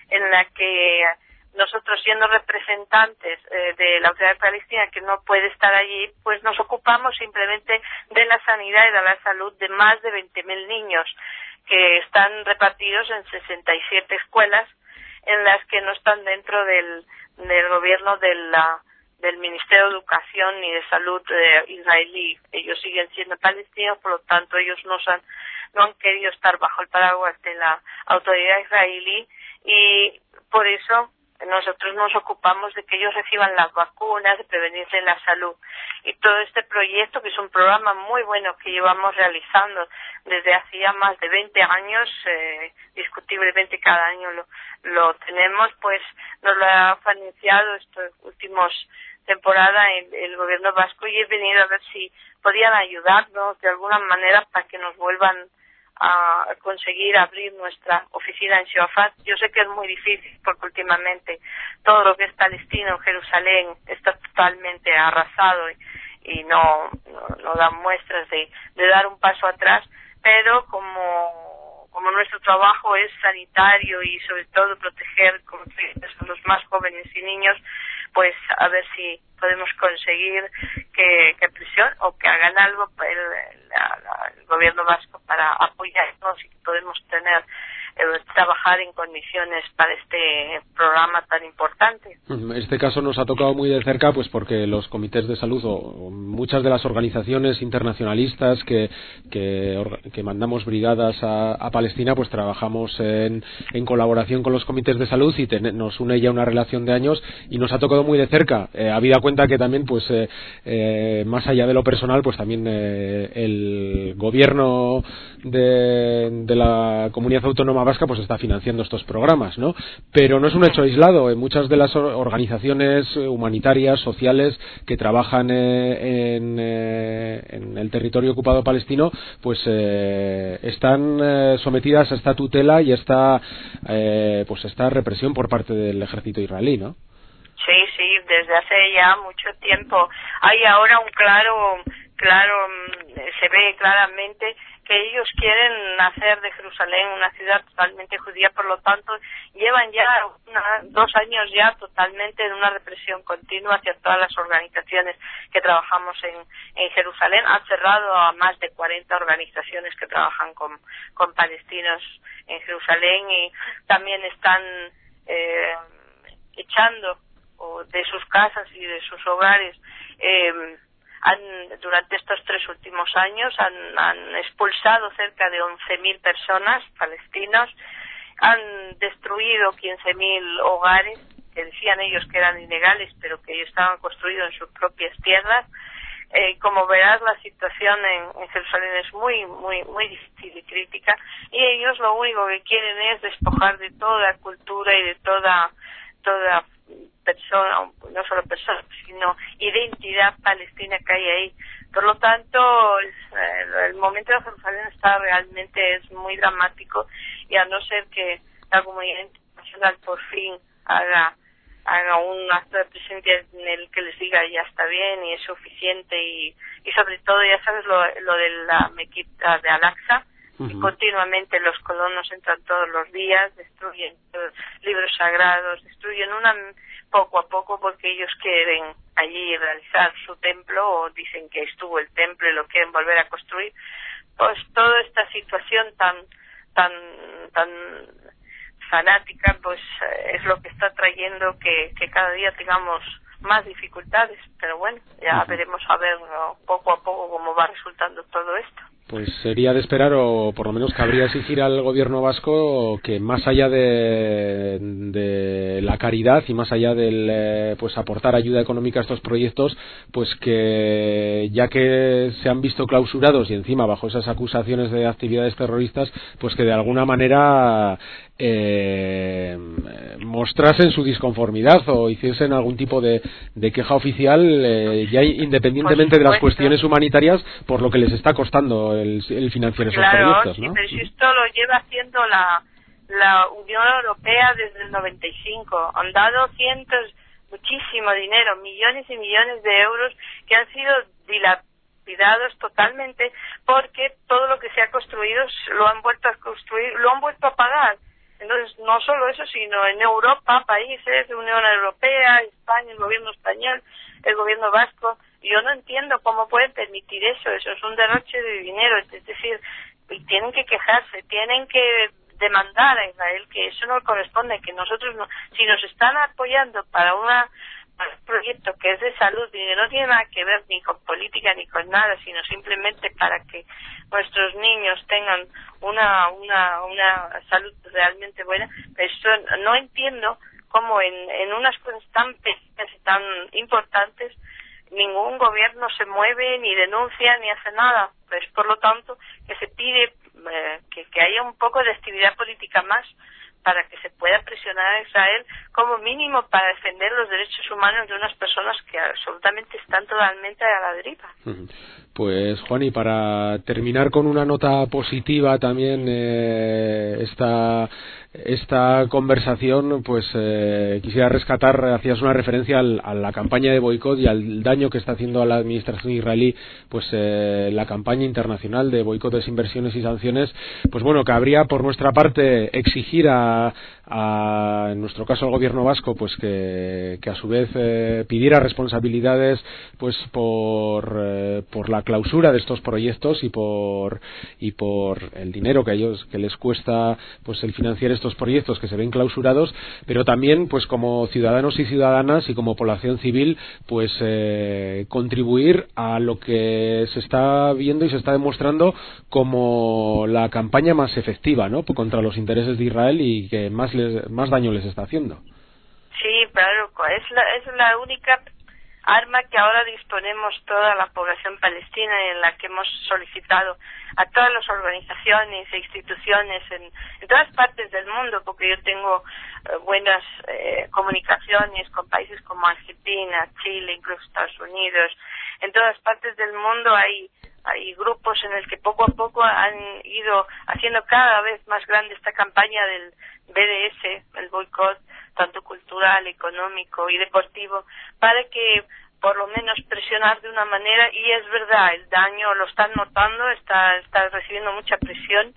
en la que nosotros siendo representantes eh, de la autoridad palestina que no puede estar allí, pues nos ocupamos simplemente de la sanidad y de la salud de más de 20.000 niños que están repartidos en 67 escuelas en las que no están dentro del, del gobierno de la, del Ministerio de Educación ni de Salud eh, israelí. Ellos siguen siendo palestinos, por lo tanto ellos no, han, no han querido estar bajo el paraguas de la autoridad israelí y por eso nosotros nos ocupamos de que ellos reciban las vacunas, de prevenirse la salud. Y todo este proyecto, que es un programa muy bueno que llevamos realizando desde hace ya más de 20 años, eh, discutiblemente cada año lo, lo tenemos, pues nos lo ha financiado estos últimos temporada el, el gobierno vasco y he venido a ver si podían ayudarnos de alguna manera para que nos vuelvan a conseguir abrir nuestra oficina en Shuafat. Yo sé que es muy difícil porque últimamente todo lo que es palestino en Jerusalén está totalmente arrasado y, no, no, da muestras de, dar un paso atrás, pero como, nuestro trabajo es sanitario y sobre todo proteger como los más jóvenes y niños, pues a ver si podemos conseguir que, que presión o que hagan algo el, gobierno vasco para apoyarnos y que podemos tener eh, trabajar en condiciones para este programa tan importante. Este caso nos ha tocado muy de cerca, pues porque los comités de salud o, muchas de las organizaciones internacionalistas que, que, mandamos brigadas a, Palestina, pues trabajamos en, en, colaboración con los comités de salud y nos une ya una relación de años y nos ha tocado muy de cerca. Eh, habida cuenta que también, pues eh, eh, más allá de lo personal, pues también el gobierno de, la comunidad autónoma vasca pues está financiando estos programas, ¿no? Pero no es un hecho aislado. En muchas de las organizaciones humanitarias, sociales que trabajan en, en el territorio ocupado palestino, pues están sometidas a esta tutela y esta pues esta represión por parte del ejército israelí, ¿no? Sí, sí, desde hace ya mucho tiempo. Hay ahora un claro, claro, mm, se ve claramente que ellos quieren hacer de Jerusalén una ciudad totalmente judía, por lo tanto llevan ya dos años ya totalmente en una represión continua hacia todas las organizaciones que trabajamos en, en Jerusalén. Han cerrado a más de 40 organizaciones que trabajan con, con palestinos en Jerusalén y también están eh, echando de sus casas y de sus hogares eh, han, durante estos tres últimos años han, han expulsado cerca de 11.000 personas palestinos, han destruido 15.000 hogares que decían ellos que eran ilegales, pero que estaban construidos en sus propias tierras. Eh, como verás, la situación en, en, Jerusalén es muy, muy, muy difícil y crítica, y ellos lo único que quieren es despojar de toda cultura y de toda, toda persona, no solo persona, sino identidad palestina que hay ahí. Por lo tanto, el, momento de Jerusalén está realmente es muy dramático y a no ser que la comunidad internacional por fin haga haga un acto de presencia en el que les diga ya está bien y es suficiente y, y sobre todo ya sabes lo, lo de la mequita de Al-Aqsa y continuamente los colonos entran todos los días destruyen libros sagrados destruyen una poco a poco porque ellos quieren allí realizar su templo o dicen que estuvo el templo y lo quieren volver a construir. Pues toda esta situación tan tan tan fanática pues eh, es lo que está trayendo que, que cada día tengamos más dificultades pero bueno ya veremos a ver poco a poco cómo va resultando todo esto pues sería de esperar o por lo menos cabría exigir al gobierno vasco que más allá de, de la caridad y más allá del eh, pues aportar ayuda económica a estos proyectos pues que ya que se han visto clausurados y encima bajo esas acusaciones de actividades terroristas pues que de alguna manera eh, mostrasen su disconformidad o hiciesen algún tipo de, de queja oficial eh, ya independientemente de las cuestiones humanitarias por lo que les está costando el, el financiar esos proyectos, ¿no? Sí, pero si esto lo lleva haciendo la, la Unión Europea desde el 95. Han dado cientos, muchísimo dinero, millones y millones de euros que han sido dilapidados totalmente porque todo lo que se ha construido lo han vuelto a construir, lo han vuelto a pagar. Entonces, no solo eso, sino en Europa, países, Unión Europea, España, el gobierno español, el gobierno vasco, yo no entiendo cómo pueden permitir eso, eso es un derroche de dinero, es decir, tienen que quejarse, tienen que demandar a Israel que eso no corresponde, que nosotros no, si nos están apoyando para una proyecto que es de salud y que no tiene nada que ver ni con política ni con nada, sino simplemente para que nuestros niños tengan una una una salud realmente buena, eso no entiendo cómo en, en unas cosas tan pequeñas y tan importantes ningún gobierno se mueve, ni denuncia, ni hace nada. Pues por lo tanto, que se pide eh, que, que haya un poco de actividad política más para que se pueda presionar a Israel como mínimo para defender los derechos humanos de unas personas que absolutamente están totalmente a la deriva. Pues Juan, y para terminar con una nota positiva también eh, esta esta conversación, pues eh, quisiera rescatar, hacías una referencia al, a la campaña de boicot y al daño que está haciendo a la administración israelí, pues eh, la campaña internacional de boicot, desinversiones y sanciones, pues bueno, cabría por nuestra parte exigir a, a, en nuestro caso al gobierno vasco pues que, que a su vez eh, pidiera responsabilidades pues por, eh, por la clausura de estos proyectos y por y por el dinero que ellos que les cuesta pues el financiar estos proyectos que se ven clausurados pero también pues como ciudadanos y ciudadanas y como población civil pues eh, contribuir a lo que se está viendo y se está demostrando como la campaña más efectiva ¿no? contra los intereses de Israel y que más más daño les está haciendo. Sí, claro, es la, es la única arma que ahora disponemos toda la población palestina y en la que hemos solicitado a todas las organizaciones e instituciones en, todas partes del mundo, porque yo tengo eh, buenas eh, comunicaciones con países como Argentina, Chile, incluso Estados Unidos. En todas partes del mundo hay hay grupos en el que poco a poco han ido haciendo cada vez más grande esta campaña del BDS, el boicot, tanto cultural, económico y deportivo, para que por lo menos presionar de una manera y es verdad, el daño lo están notando, está, está recibiendo mucha presión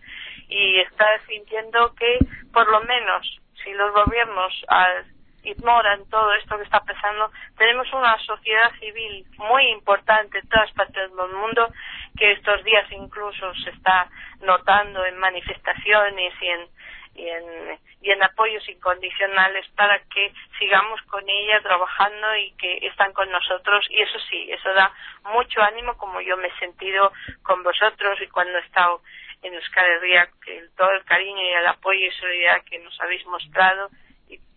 y está sintiendo que por lo menos si los gobiernos ah, ignoran todo esto que está pasando, tenemos una sociedad civil muy importante en todas partes del mundo que estos días incluso se está notando en manifestaciones y en y en, y en apoyos incondicionales para que sigamos con ella trabajando y que están con nosotros. Y eso sí, eso da mucho ánimo como yo me he sentido con vosotros y cuando he estado en Euskal Herria, que todo el cariño y el apoyo y solidaridad que nos habéis mostrado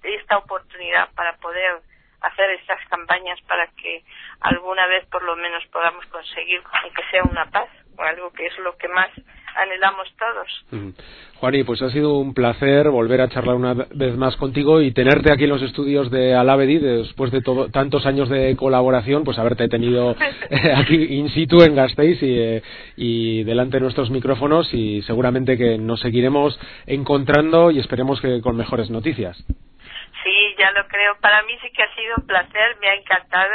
esta oportunidad para poder hacer estas campañas para que alguna vez por lo menos podamos conseguir aunque sea una paz o algo que es lo que más anhelamos todos. Mm. Juani, pues ha sido un placer volver a charlar una vez más contigo y tenerte aquí en los estudios de Alavedi después de todo, tantos años de colaboración, pues haberte tenido eh, aquí in situ en Gasteiz y, eh, y delante de nuestros micrófonos y seguramente que nos seguiremos encontrando y esperemos que con mejores noticias. Sí, ya lo creo. Para mí sí que ha sido un placer, me ha encantado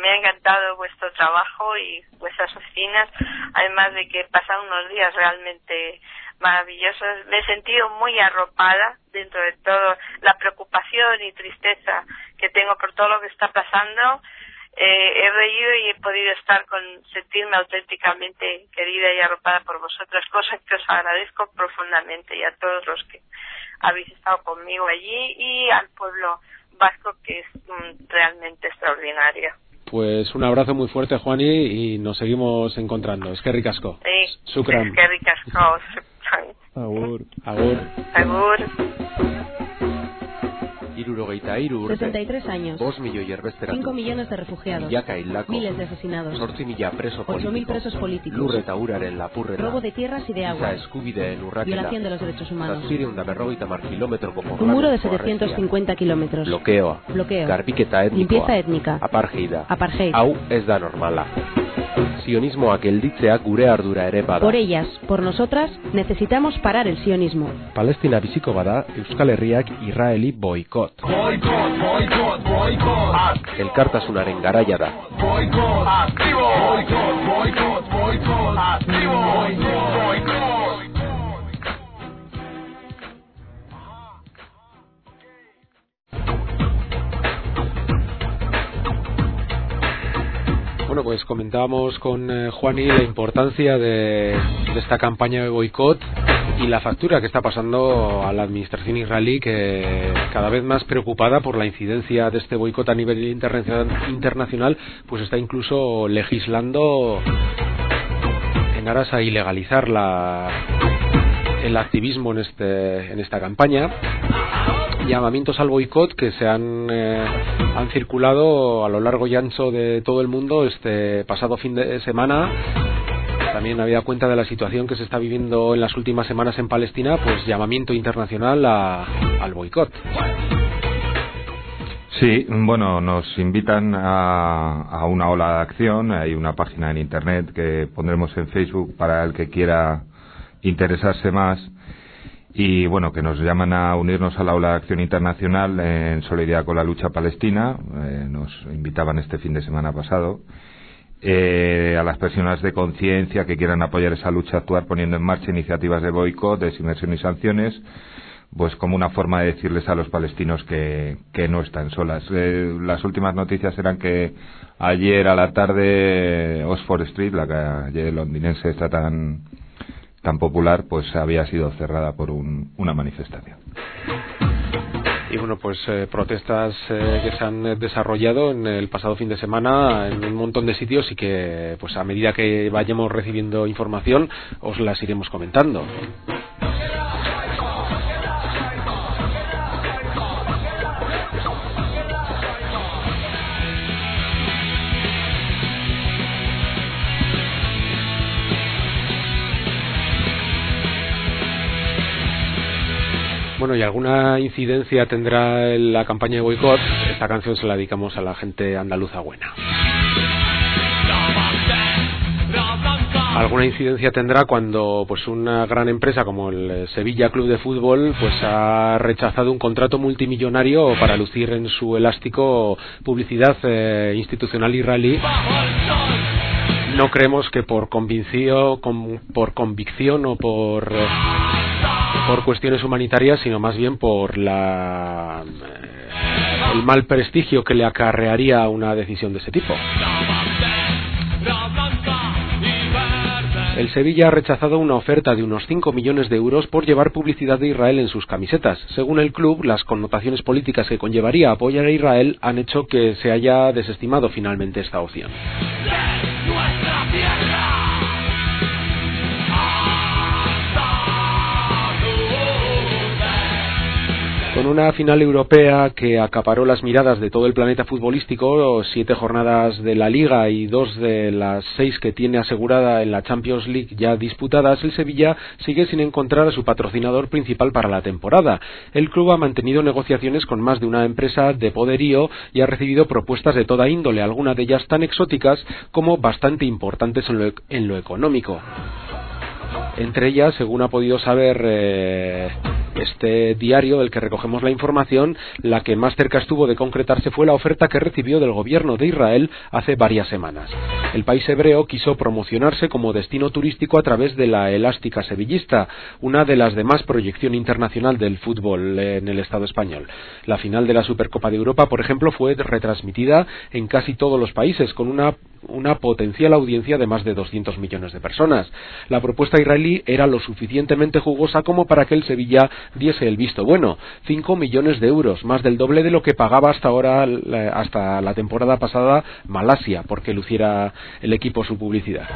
me ha encantado vuestro trabajo y vuestras oficinas, además de que pasan unos días realmente maravillosos. Me he sentido muy arropada dentro de todo la preocupación y tristeza que tengo por todo lo que está pasando. Eh, he reído y he podido estar con sentirme auténticamente querida y arropada por vosotras, cosa que os agradezco profundamente y a todos los que habéis estado conmigo allí y al pueblo vasco que es mm, realmente extraordinario. Pues un abrazo muy fuerte, Juani, y nos seguimos encontrando. Es que ricasco. Sí. Sukran. Es que ricasco. Agur. Agur. Agur. Irurogeita iru urte. 63 años. Bos milioi erbesteratuz. 5 millones de refugiados. Milaka hildako. Miles de asesinados. Sortzi mila preso 8.000 politiko. presos políticos. Lur eta uraren lapurreta. Robo de tierras y de Giza agua. eskubideen urraketa. Violación de los derechos humanos. Zazpireun da berrogeita mar kilometroko Un muro de porrabezko 750 kilómetros. Bloqueo. Garbiketa etnikoa. Limpieza étnica. Apartheida. Apartheid. Hau ez da normala. Sionismoak gelditzea gure ardura ere bada. Por ellas, por nosotras, necesitamos parar el sionismo. Palestina biziko bada, Euskal Herriak Israeli boikot. Elkartasunaren garaia da. Bueno, pues comentábamos con eh, Juani la importancia de, esta campaña de boicot y la factura que está pasando a la administración israelí que cada vez más preocupada por la incidencia de este boicot a nivel internacional, internacional pues está incluso legislando en aras a ilegalizar la, el activismo en, este, en esta campaña llamamientos al boicot que se han, eh, han circulado a lo largo y ancho de todo el mundo este pasado fin de semana también había cuenta de la situación que se está viviendo en las últimas semanas en Palestina, pues llamamiento internacional a, al boicot. Sí, bueno, nos invitan a, a, una ola de acción. Hay una página en internet que pondremos en Facebook para el que quiera interesarse más. Y bueno, que nos llaman a unirnos a la ola de acción internacional en solidaridad con la lucha palestina. Eh, nos invitaban este fin de semana pasado eh, a las personas de conciencia que quieran apoyar esa lucha, actuar poniendo en marcha iniciativas de boicot, desinversión y sanciones, pues como una forma de decirles a los palestinos que, que no están solas. Eh, las últimas noticias eran que ayer a la tarde Oxford Street, la calle londinense está tan, tan popular, pues había sido cerrada por un, una manifestación. Y bueno pues eh, protestas eh, que se han desarrollado en el pasado fin de semana en un montón de sitios y que pues a medida que vayamos recibiendo información os las iremos comentando Bueno, y alguna incidencia tendrá la campaña de boicot. Esta canción se la dedicamos a la gente andaluza buena. Alguna incidencia tendrá cuando pues una gran empresa como el Sevilla Club de Fútbol pues ha rechazado un contrato multimillonario para lucir en su elástico publicidad eh, institucional israelí no creemos que por convicción, con, por convicción o por eh, por cuestiones humanitarias, sino más bien por la eh, el mal prestigio que le acarrearía una decisión de ese tipo. El Sevilla ha rechazado una oferta de unos 5 millones de euros por llevar publicidad de Israel en sus camisetas. Según el club, las connotaciones políticas que conllevaría apoyar a Israel han hecho que se haya desestimado finalmente esta opción. Con una final europea que acaparó las miradas de todo el planeta futbolístico, siete jornadas de la Liga y dos de las seis que tiene asegurada en la Champions League ya disputadas, el Sevilla sigue sin encontrar a su patrocinador principal para la temporada. El club ha mantenido negociaciones con más de una empresa de poderío y ha recibido propuestas de toda índole, algunas de ellas tan exóticas como bastante importantes en lo, lo económico. Entre ellas, según ha podido saber eh, este diario del que recogemos la información, la que más cerca estuvo de concretarse fue la oferta que recibió del gobierno de Israel hace varias semanas. El país hebreo quiso promocionarse como destino turístico a través de la elástica sevillista, una de las de más proyección internacional del fútbol en el Estado español. La final de la Supercopa de Europa, por ejemplo, fue retransmitida en casi todos los países con una una potencial audiencia de más de 200 millones de personas. La propuesta israelí era lo suficientemente jugosa como para que el Sevilla diese el visto bueno, 5 millones de euros, más del doble de lo que pagaba hasta ahora, hasta la temporada pasada, Malasia, porque luciera el equipo su publicidad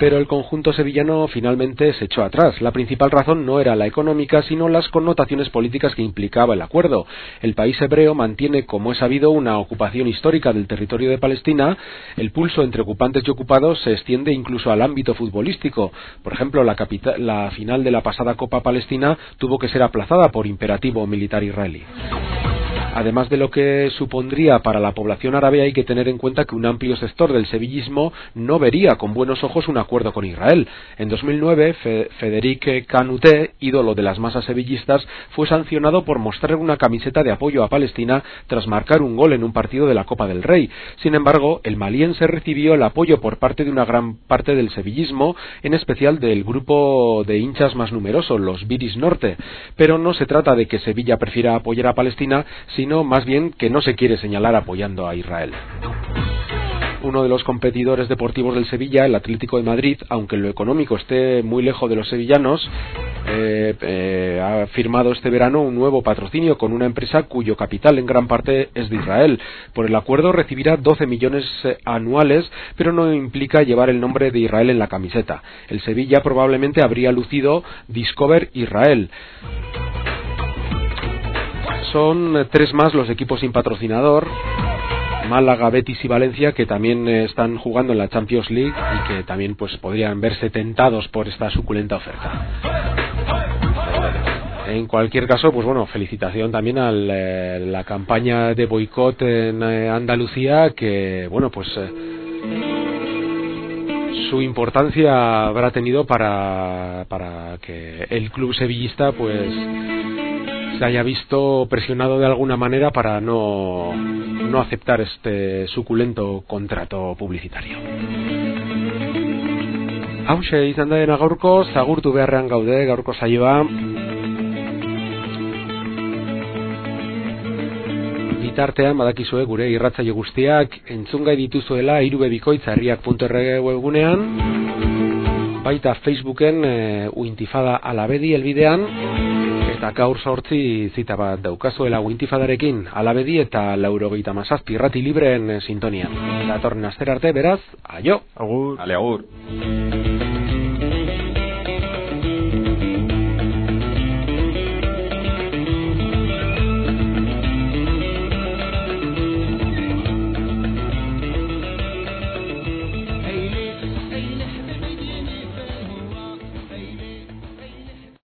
pero el conjunto sevillano finalmente se echó atrás. La principal razón no era la económica, sino las connotaciones políticas que implicaba el acuerdo. El país hebreo mantiene, como es sabido, una ocupación histórica del territorio de Palestina. El pulso entre ocupantes y ocupados se extiende incluso al ámbito futbolístico. Por ejemplo, la, final de la pasada Copa Palestina tuvo que ser aplazada por imperativo militar israelí. Además de lo que supondría para la población árabe, hay que tener en cuenta que un amplio sector del sevillismo no vería con buenos ojos un acuerdo con Israel. En 2009, Federic Canuté, ídolo de las masas sevillistas, fue sancionado por mostrar una camiseta de apoyo a Palestina tras marcar un gol en un partido de la Copa del Rey. Sin embargo, el maliense recibió el apoyo por parte de una gran parte del sevillismo, en especial del grupo de hinchas más numeroso, los Viris Norte. Pero no se trata de que Sevilla prefiera apoyar a Palestina, sino más bien que no se quiere señalar apoyando a Israel uno de los competidores deportivos del Sevilla, el Atlético de Madrid, aunque lo económico esté muy lejos de los sevillanos, eh, eh, ha firmado este verano un nuevo patrocinio con una empresa cuyo capital en gran parte es de Israel. Por el acuerdo recibirá 12 millones eh, anuales, pero no implica llevar el nombre de Israel en la camiseta. El Sevilla probablemente habría lucido Discover Israel. Son eh, tres más los equipos sin patrocinador. Málaga, Betis y Valencia que también eh, están jugando en la Champions League y que también pues podrían verse tentados por esta suculenta oferta. En cualquier caso, pues bueno, felicitación también a eh, la campaña de boicot en Andalucía que bueno, pues su importancia habrá tenido para, para que el club sevillista pues se haya visto presionado de alguna manera para no, no aceptar este suculento contrato publicitario. Hauxe izan da gaurko, zagurtu beharrean gaude gaurko saioa. Bitartean badakizue gure irratzaile guztiak entzungai dituzuela irubebikoitzarriak.org webunean baita Facebooken e, uintifada alabedi elbidean eta gaur sortzi zita bat daukazuela uintifadarekin alabedi eta laurogeita mazazpi irrati libreen sintonian. Datorren aster arte, beraz, aio! Agur! Ale, agur!